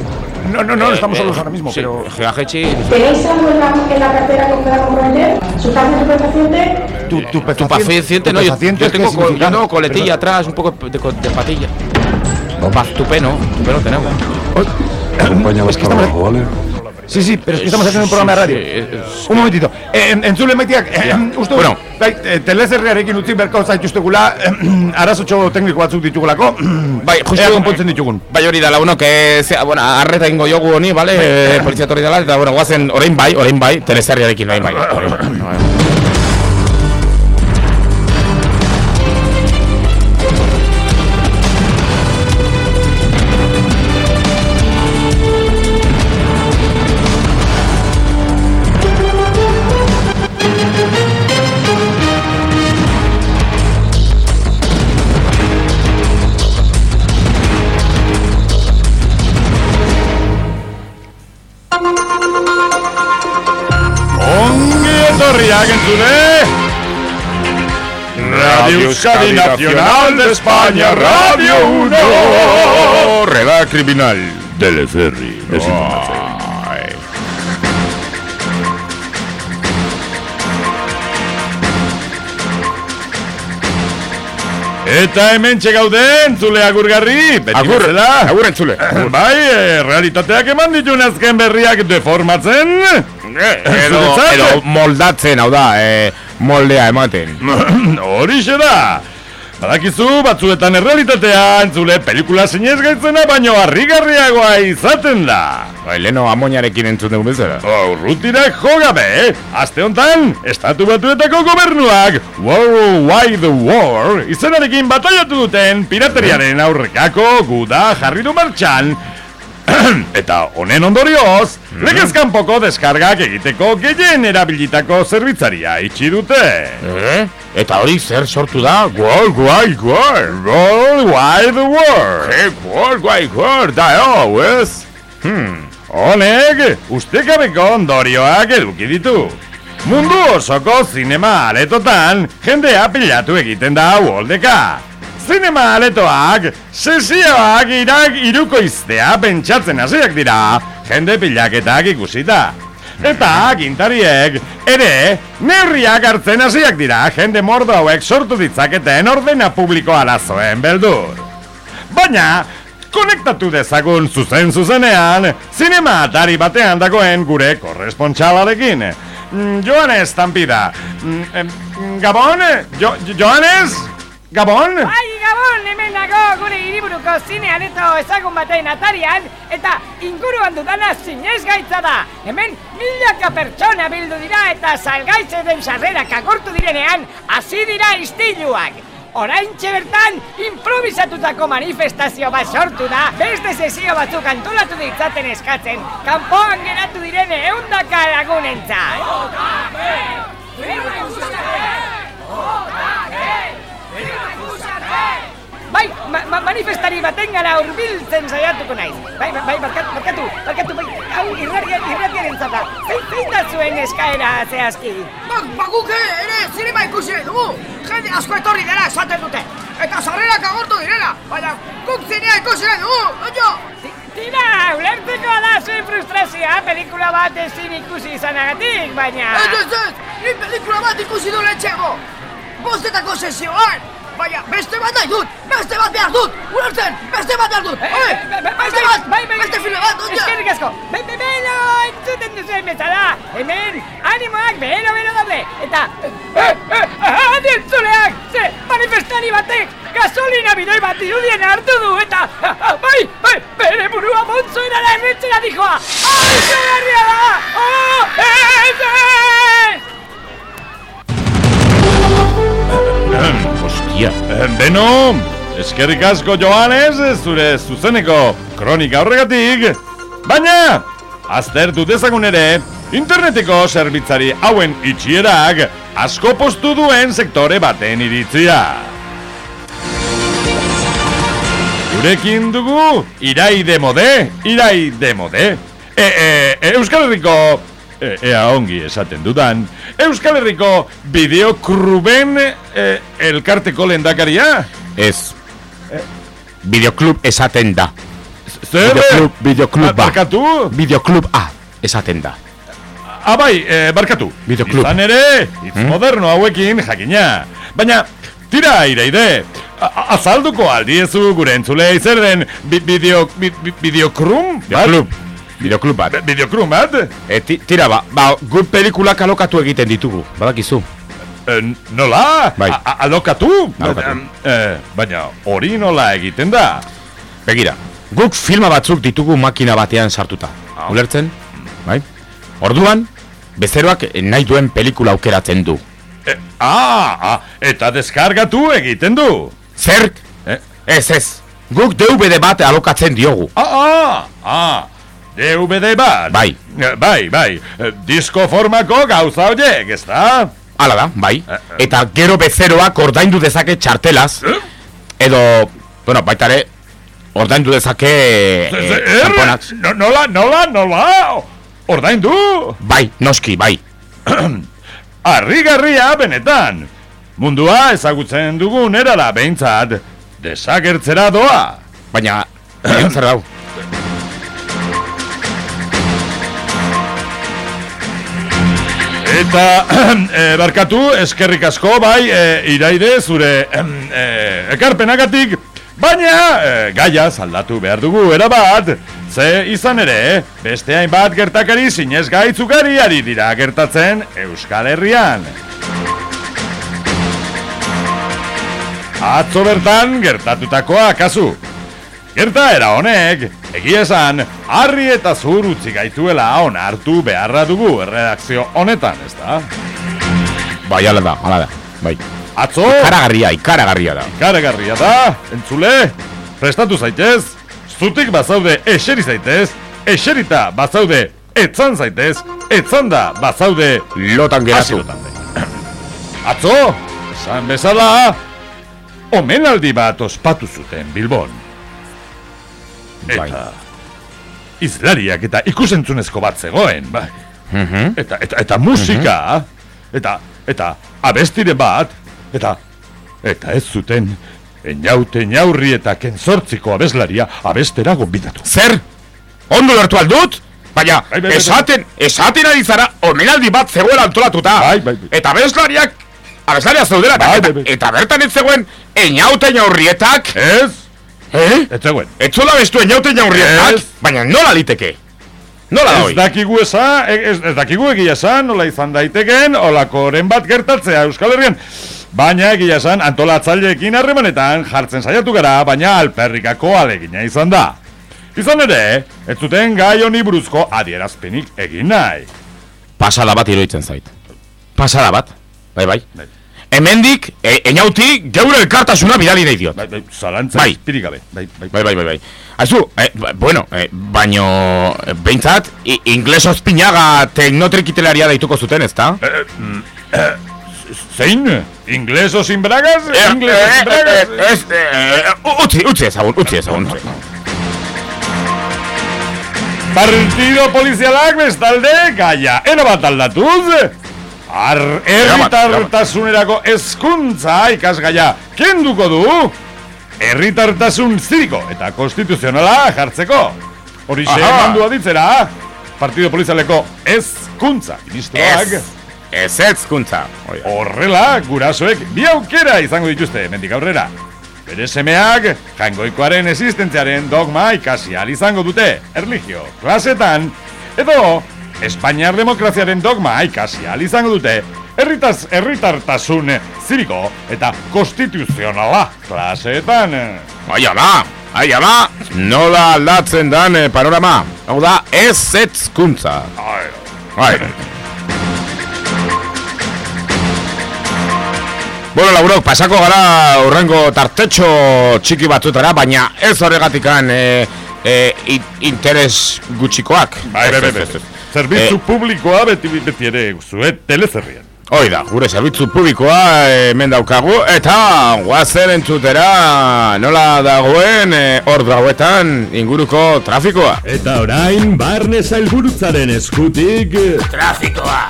No, no, no, Eh, estamos eh, solos ahora mismo, sí, pero... Jajetxi... ¿Tenéis algo en la, cartera que pueda comprometer? ¿Sustancia estupefaciente? Tu, tu Tu paciente, no, yo, yo tengo, co- yo tengo coletilla atrás, un poco de, de patilla. Paz, tupeno, tupeno tenemos. Acompáñalos Es que abajo, ¿vale? Sí, sí, pero es que estamos haciendo un programa de radio. Un momentito. Eh, entzule maiteak, eh, uste Bueno. bai, eh, telezerriarekin utzi berko zaituztegula, arazotxo tekniko batzuk ditugulako, Bai, justu konpontzen ditugun. Bai hori da laguno, que sea, bueno, arreta ingo jogu honi, vale? Eh, polizia torri dela, eta, bueno, guazen, orain bai, orain bai, telezerriarekin orain bai. Orain bai. entzule! Radio Euskadi Nacional de España, Radio 1! Reda criminal del ferry de Sinaloa. Eta hemen gaude entzule agurgarri, beti Agur, bezala. agur entzule. Bai, eh, realitateak eman ditun azken berriak deformatzen. Edo, Zuretzat? edo moldatzen, hau da, eh, moldea ematen. Horixe da! Badakizu, batzuetan errealitatea entzule pelikula sinez gaitzena baino harrigarriagoa izaten da. Bai, leno amoinarekin entzun dugu bezala. Urrutirak jo gabe, aste hontan, estatu batuetako gobernuak World Wide War izenarekin bataiatu duten pirateriaren aurrekako guda jarri du martxan Eta honen ondorioz, legez kanpoko deskargak egiteko gehien erabilitako zerbitzaria itxi dute. Eh? Eta hori zer sortu da? World Wide War! World Wide War! Eh, World Wide War, da, hau, ez? Hmm, honek, ustekabeko ondorioak eduki ditu. Mundu osoko zinema aretotan, jendea pilatu egiten da uoldeka. Zinema aretoak, sesioak irak irukoiztea pentsatzen hasiak dira, jende pilaketak ikusita. Eta agintariek ere neurriak hartzen hasiak dira jende mordo hauek sortu ditzaketen ordena publiko arazoen beldur. Baina, konektatu dezagun zuzen zuzenean, zinema atari batean dagoen gure korrespontxalarekin. Mm, Joanes Tampida. Mm, Gabon? Jo, Joanes? Gabon? Bai, Gabon, hemen nago gure hiriburuko zine areto ezagun baten atarian, eta inguruan dudana zinez gaitza da. Hemen milaka pertsona bildu dira eta salgaitze den sarrerak agortu direnean, hasi dira istiluak. oraintxe bertan improvisatutako manifestazio bat sortu da, beste sesio batzuk antolatu ditzaten eskatzen, kanpoan geratu diren eundaka lagunentzat. Bai, ma ma manifestari baten gara urbiltzen saiatuko naiz. Bai, bai, bai, barkatu, barkatu, barkatu, bai, hau irratia, irratiaren zata. Zein, zein da zuen eskaera zehazki? Ba, ba guk ere zinema ikusi nahi dugu. Jende asko etorri dela esaten dute. Eta sarrerak agortu direla. Baina guk zinea ikusi nahi dugu, oio! Tira, ulertzeko da zuen frustrazioa pelikula bat ezin ikusi izanagatik, baina... Ez, ez, ez! Ni pelikula bat ikusi du letxego! Bostetako sesioan! Baina, beste bat nahi dut! Beste bat behar dut! Ulertzen, beste bat behar dut! Ole, beste bat! Beste filme bat! Eskerrik asko! Be, be, belo, entzuten duzuen bezala! Hemen, animoak belo, belo doble! Eta... Eh, eh, adi entzuleak! Ze, manifestari batek gasolina bidoi bat dirudien hartu du! Eta... Bai, bai, bere burua montzoera da erretzera dijoa! Ai, zogarria da! Oh, ez, ez! Hostia. Beno, eskerrik asko Joanes, zure zuzeneko kronika horregatik. Baina, aztertu dezagun ere, interneteko zerbitzari hauen itxierak asko postu duen sektore baten iritzia. Gurekin dugu, irai de mode, irai de mode. E, e, e, Euskal Herriko, e, ea ongi esaten dudan, Euskal Herriko bideokruben e, elkarteko lendakaria? Ez. Videoklub esaten da. Zer? Videoklub ba. Barkatu? Videoklub A esaten da. Ah, bai, e, barkatu. Videoklub. Izan ere, hitz Hmm? moderno hauekin jakina. Baina, tira, iraide, a- a- azalduko aldiezu gure entzulei zer den bi, bideo, bi, bi, bideokrum? Videoklub. Videoklub bat. Bideokrum bat? E, ti, tira, ba, ba, gu pelikulak alokatu egiten ditugu, badakizu. E, nola? Bai. A, alokatu? Alokatu. E, baina, hori nola egiten da? Begira, guk filma batzuk ditugu makina batean sartuta. Ulertzen? Bai? Orduan, bezeroak nahi duen pelikula aukeratzen du. E, ah, ah, eta deskargatu egiten du. Zer? Eh? Ez, ez. Guk DVD bat alokatzen diogu. Ah, ah, ah. DVD bat? Bai. Eh, Bai, bai. Eh, Disko formako gauza horiek, ez da? Hala da, bai. Eh, Eta gero bezeroak ordaindu dezake txartelaz. Edo, bueno, baita ere, ordaindu dezake... Eh, txamponak. No, nola, nola, nola? Ordaindu? Bai, noski, bai. Arrigarria benetan. Mundua ezagutzen dugun erara behintzat, desagertzera doa. Baina, baina zer dau. Eta, e, barkatu, eskerrik asko, bai, e, iraide zure e, ekarpenagatik, baina e, gaia aldatu behar dugu erabat, ze izan ere, beste hainbat gertakari zinez gaitzukari ari dira gertatzen Euskal Herrian. Atzo bertan gertatutakoa kasu. Gertaera honek, egia esan, harri eta zur utzi gaituela onartu beharra dugu redakzio honetan, ez da? Bai, ala da, ala da. Bai. Atzo? Ikaragarria, ikaragarria da. Ikaragarria da, entzule, prestatu zaitez, zutik bazaude eseri zaitez, eserita bazaude etzan zaitez, etzanda bazaude Lotan geratu. Atzo, esan bezala, omenaldi bat ospatu zuten Bilbon. Bai. Eta izlariak eta ikusentzunezko bat zegoen, bai. Mhm. Eta, eta, eta musika, eta, eta abestire bat, eta, eta ez zuten, eniaute eniaurri eta kentzortziko abeslaria abestera gonbidatu. Zer? Ondo lertu aldut? Baina, Bai, bai, bai, esaten, esaten ari zara, omenaldi bat zegoela antolatuta. Bai, bai, bai. Eta abeslariak, abeslaria zeudela, eta, Bai, eta, bai, bai. bertan ez zegoen, eniaute eniaurrietak. Ez? Eh? Ez zegoen. Ez zuela bestu eniaute eniaurrietak, Ez. baina nola liteke? Nola da Ez hoi? dakigu esa, ez, ez dakigu egia esan, nola izan daiteken, olakoren bat gertatzea Euskal Herrian. Baina egia esan, antolatzaileekin harremanetan jartzen saiatu gara, baina alperrikako alegina izan da. Izan ere, ez zuten gai honi buruzko adierazpenik egin nahi. Pasada bat iruditzen zait. Pasada bat, bai bai. Hemendik, e, enauti, geure elkartasuna bidali nahi diot. Bai, bai, zalantza, Bai. izpirik gabe. Bai, bai. Bai, bai, bai, bai. Aizu, eh, ba- bueno, eh, baino, eh, behintzat, i- inglesoz pinaga teknotrikitelaria daituko zuten, ezta? Eh, mm, eh, zein? Ingleso sin bragas? Eh, Ingleso sin bragas? eh, eh, ez, eh, utzi, utzi ezagun, utzi ezagun. Partido polizialak bestalde gaia Eno bat aldatuz Ar, erritartasunerako ezkuntza ikasgaia Kenduko du Erritartasun ziriko eta konstituzionala jartzeko Horixe Aha. mandua ditzera Partido polizialeko ezkuntza Ministroak Ez, ez ezkuntza. Horrela, gurasoek bi aukera izango dituzte mendik aurrera. Bere semeak, jangoikoaren existentziaren dogma ikasi izango dute, erligio, klasetan, edo Espainiar demokraziaren dogma ikasi ahal izango dute, herritaz, herritartasun ziriko eta konstituzionala klasetan. Ai ama, ai ama, nola aldatzen dan eh, panorama. Hau da, ez ezkuntza. Bai. Bueno, laburok, pasako gara urrengo tartetxo txiki batzutara, baina ez horregatikan e, e, in- interes gutxikoak. Bai, bai, bai, bai. Zerbitzu Eh, publikoa beti, beti ere zuet telezerrian. Hoi da, gure zerbitzu publikoa hemen daukagu eta guazen entzutera nola dagoen eh, hor gauetan inguruko trafikoa. Eta orain, barne zailburutzaren eskutik... Trafikoa!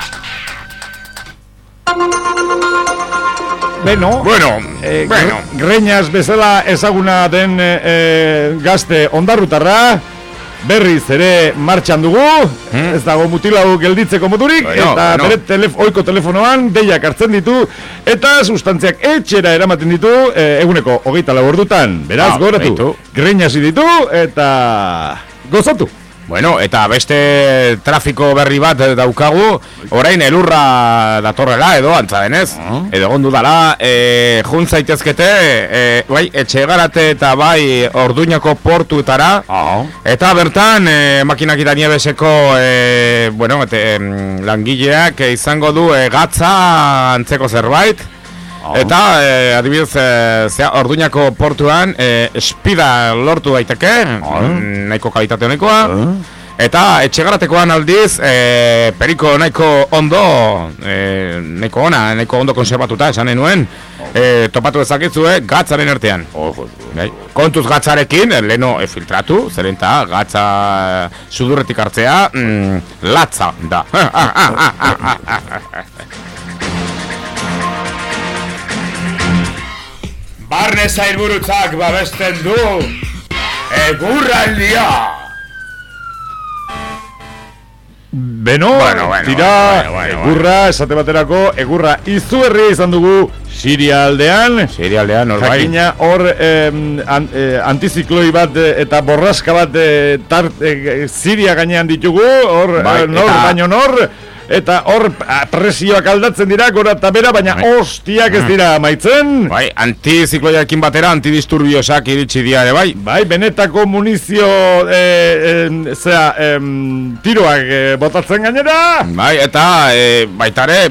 Beno, bueno, eh, bueno. gre- Greñas bezala ezaguna den eh, eh, gazte ondarrutarra berriz ere martxan dugu, ez dago mutilau gelditzeko modurik, Hmm? Bueno, eta bueno. bere telef oiko telefonoan deiak hartzen ditu, eta sustantziak etxera eramaten ditu eh, eguneko hogeita lau ordutan. Beraz, Ah, goratu. Greñasi ditu, eta gozatu. Bueno, eta beste trafiko berri bat daukagu, orain elurra datorrela edo antza denez, edo egon dudala, e, jun zaitezkete, e, bai, etxegarate eta bai orduñako portuetara, eta bertan, e, makinak itaniebeseko, e, bueno, ete, langileak izango du e, gatza antzeko zerbait, Eta, eh, adibidez, eh, zea, orduñako portuan, eh, espida lortu daiteke, nahiko kalitate honekoa, eta etxegaratekoan aldiz, eh, periko nahiko ondo, eh, nahiko ona, nahiko ondo konservatuta, esan nuen, eh, topatu ezakizue gatzaren artean. Bai. Kontuz gatzarekin, leno eh, filtratu, zeren eta gatza sudurretik hartzea, mm, latza da. Barne zailburutzak babesten du Egurraldia Beno, Bueno, bueno, tira, bueno, bueno, egurra, esate baterako, egurra izuerri izan dugu Siria aldean. Siria aldean, hor bai. Jakina hor em, an, eh, antizikloi bat eh, eta borraska bat eh, tart, eh, Siria gainean ditugu, hor Bai, eh, nor, baino nor, eta hor presioak aldatzen dira, gora eta bera, baina hostiak ez dira amaitzen. Bai, antizikloiakin batera antidisturbiosak iritsi dira ere bai. Bai, benetako munizio, eh, em, zera, em, tiroak eh, botatzen gainera. Bai, eta e, baitare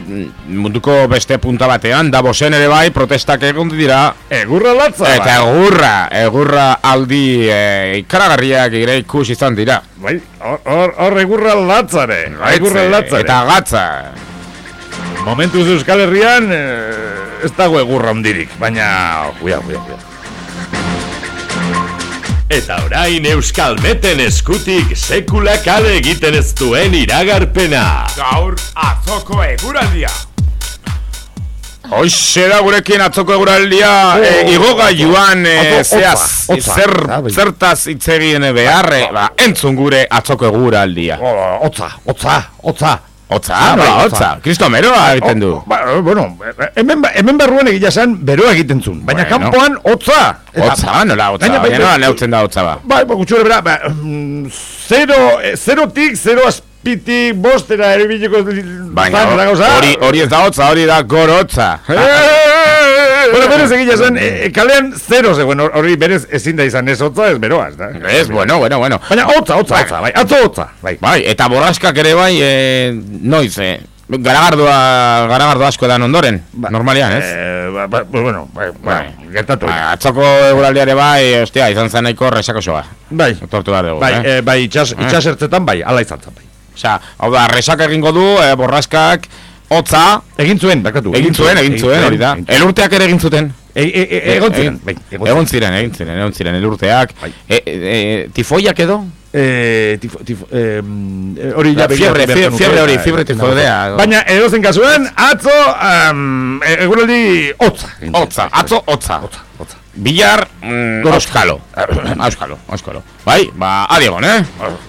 munduko beste punta batean, Davosen ere bai, protestak egon dira. Egurra latza, Eta bai. egurra, egurra aldi e, ikaragarriak ere ikusi izan dira. Bai, hor- egurra latzare, egurra latzare. Eta gatza. Momentuz Euskal Herrian eh, ez dago egurra hondirik, baina huia, huia, huia. Eta orain Euskalmeten eskutik sekula kale egiten ez duen iragarpena. Gaur atzoko eguraldia Hoxe da gurekin atzoko eguraldia Oh. e, igoga joan e, zeaz, zer, Ah, bai. zertaz hitz egin beharre, ba, entzun gure atzoko eguraldia. Hotza, hotza. Hotza, Ah, bai, nola hotza. hotza, kristomeroa egiten du. Oh, ba, bueno, hemen, ba- hemen barruan egia zen beroa egiten zuen, baina Bueno. kanpoan hotza. Eta- Hotza, nola hotza, Baina, bai, nola bai, neurtzen da hotza ba. Bai, ba, gutxure bera, ba, mm, zero, eh, zerotik, zero azpitik, bostera eribileko Baina hori hori ez da hotza, hori da gorotza. Bueno, berez egia zen, e, kalean zero zegoen, hor- hori berez ezin da izan ez hotza, ez beroa, ez da. Ez, bueno, bueno, bueno. Baina hotza, hotza, hotza, bai, atzo hotza, bai. Bai, eta borraskak ere bai, e, noiz, e, Garagardoa, garagardo asko edan ondoren, normalian, ez? Eh, ba, ba, bueno, bai, bai, gertatu. Ba, atzoko eguraldiare bai, ostia, izan zen nahiko resakosoa. Bai. Tortu behar dugu, Bai, eh? eh, bai, itxas, Eh. itxasertzetan bai, ala izan zen bai. Osea, hau da, resak egingo du, eh, borraskak, hotza... Egin zuen, bakatu. Egin zuen, egin zuen, hori da. Elurteak ere egin zuten. E, e, e, egon ziren, bai, egon Egon ziren, egin ziren, egon ziren, elurteak. E, e, e, tifoiak edo? Eh, tifo, tifo, eh, hori ja fiebre, fiebre hori, fiebre eta- tifoidea. Baina, edozen kasuen, atzo, um, eguraldi, hotza. Hotza, atzo, hotza. Bilar, mm, auskalo. auskalo, auskalo. Bai, ba, adiegon, eh?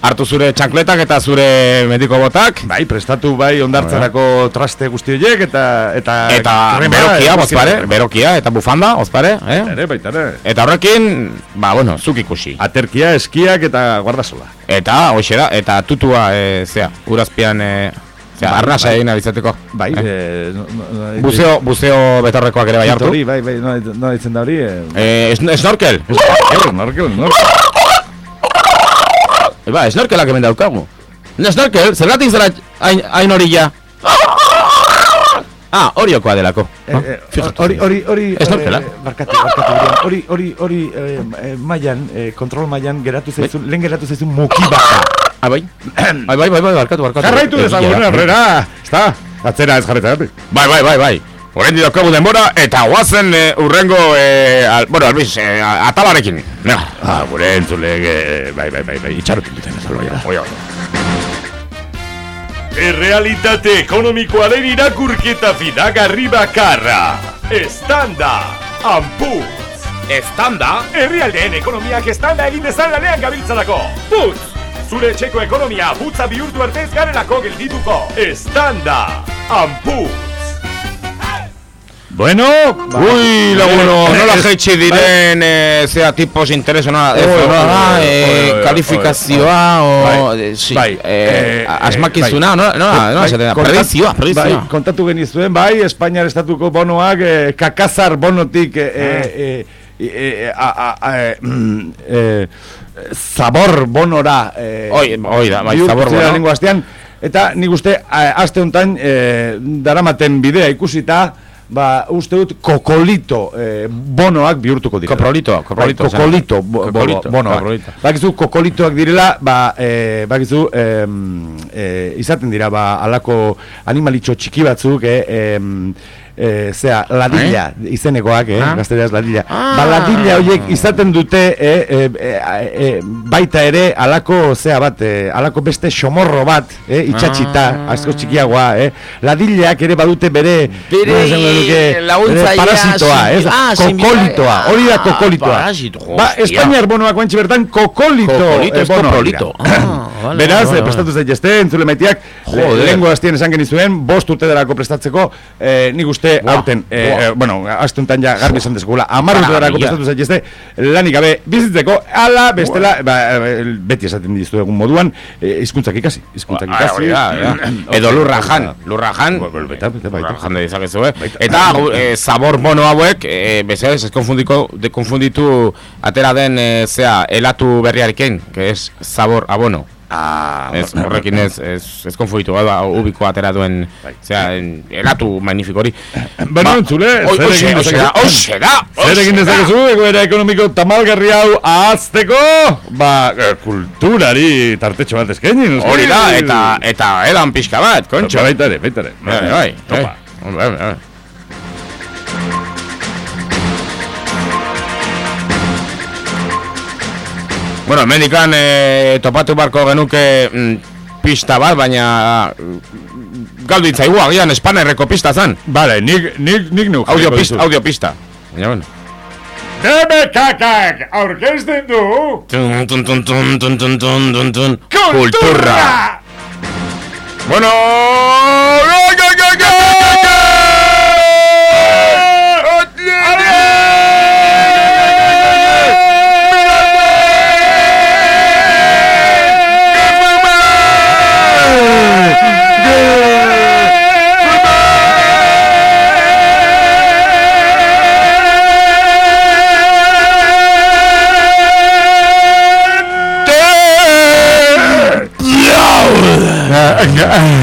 Hartu zure txankletak eta zure mediko botak. Bai, prestatu bai ondartzarako traste guzti horiek eta... Eta, Eta krema, berokia, ozpare, berokia eta bufanda, ozpare, eh? Ere, baita ere. Eta horrekin, ba, bueno, zuk ikusi. Aterkia, eskiak eta guardasola. Eta, hoxe da, eta tutua, e, zea, urazpian, e, zea, Bai, arnasa bai. egin abizateko. Bai, eh, no, no, Buzeo, buzeo betorrekoak ere bai hartu. Hori, bai, bai, no, no ditzen da hori. Eh, Eh, sn- snorkel. snorkel, snorkel. Ba, snorkelak hemen daukagu. Snorkel, zergatik zera hain, hain orilla? Ah, oriokoa delako. Eh, eh, hori, hori, hori, Snorkela. eh, barkatu, barkatu, hori, hori, hori, eh, eh, mailan, eh, kontrol mailan geratu zaizun, lehen geratu zaizun muki baka. Ah, bai? Bai, bai, bai, bai, barkatu, barkatu. Jarraitu Eh, dezagun aurrera, ezta? Atzera ez jarreta gatik. Bai, bai, bai, bai. Horrendi daukagu denbora, eta guazen e, urrengo, e, al, bueno, albiz, e, atalarekin. No. Ah, gure entzulek, eh, bai, bai, bai, bai, itxaroten duten ez bai, Oia, oia. Errealitate ekonomikoaren irakurketa fidagarri bakarra. Estanda, amputz. Estanda? Herrialdeen ekonomiak estanda egin dezan lanean gabiltzalako. Putz! Zure etxeko ekonomia putza bihurtu arte ez garelako geldituko. Estanda, amputz. Bueno, ba, Ui, laguno, eh, nola ez- jaitsi diren, eh, zea, tipos ez, nola da, oi, oi, eh, oi, oi, kalifikazioa, o, Bai, eh, sí, bai, eh, eh, asmakizuna, eh, nola, bai. nola, nola, Bai, esaten da, kontat- predizioa, predizioa. Bai, kontatu genizuen, bai, Espainiar estatuko bonoak, eh, kakazar bonotik, eh, eh, eh, eh, a, a, a, eh, mm, eh, zabor bonora, eh, Oi, oi da, bai, zabor zirela bono. lehengo astean, eta nik uste, aste honetan, eh, daramaten bidea ikusita, ba, uste dut kokolito eh, bonoak bihurtuko dira. Koprolito, koprolito, Bai, kokolito, bo, Kokolito, bo, bonoak. koprolito. Bakizu, kokolitoak direla, ba, e, bakizu, em, e, izaten dira, ba, alako animalitxo txiki batzuk, eh, em, e, zea, ladilla, izenekoak, eh, Ah. gazteriaz ladilla. Ah. Ba, ladilla horiek izaten dute, eh, e, e, e, baita ere, alako, zea bat, eh, alako beste xomorro bat, eh, itxatxita, Ah. asko txikiagoa, eh. Ladillak ere badute bere, Bere laguntzailea, bere parasitoa, ez, ah, kokolitoa, hori da Ah, kokolitoa. parasito, Ba. Espainiar bonoak guantxe bertan kokolito, Kokolito, eh, ez bonoak koprolito. dira. Ah, vale, Beraz, vale, eh, prestatu zaitezte, entzule maitiak, lehengo hastien esan genizuen, bost urte derako prestatzeko, eh, nik uste, beste aurten e, e, bueno, astuntan ja garbi izan dezkugula amar urte dara kontestatu zait jeste lanik gabe bizitzeko ala bestela ba, eh, beti esaten diztu egun moduan hizkuntzak e, ikasi hizkuntzak ah, ikasi. ba, edo lurra jan lurra jan. Eta zabor mono hauek e, bezea ez konfundiko de konfunditu atera den zea elatu berriarekin que es zabor abono. Ah, ez, horrekin ez, ez, ez konfunditu, ba, ubiko atera duen, zea, en- elatu magnifiko hori. Bueno, entzule, oi- zer egin dezakezu? oixe da, Zer egin dezakezu, egoera ekonomiko tamalgarri hau ahazteko, ba, eh, kulturari tartetxo bat eskaini? Hori da, eta, eta edan pixka bat, kontxo. Baita ere, baita ere. Bai, bai, Topa. bai. Bueno, hemendikan eh, topatu barko genuke mm, pista bat, baina mm, galdu itzaigu agian espanerreko pista zan. Vale, nik, nik, nik nuk Audio pista, audio pista. Baina, bueno. Debe kakak, aurkezten du... Tun, tun, tun, tun, tun, tun, tun, tun, tun. Kulturra! Bueno,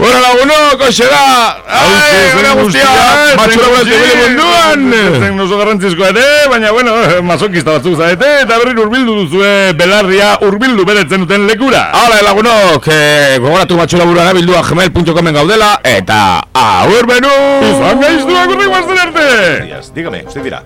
Bueno, lagunok, hoxe da! Ai, gure guztia, eh? Matxura gure bile munduan! Zen oso garrantzizkoa ere, baina, bueno, masokista batzuk zaete, eta berri urbildu duzue belarria urbildu beretzen duten lekura. Hala, lagunok, eh, gogoratu matxura burua nabildua gmail.comen gaudela, eta aur benu! Izan gaiztuak urri guazten arte! Dígame, usted dirá.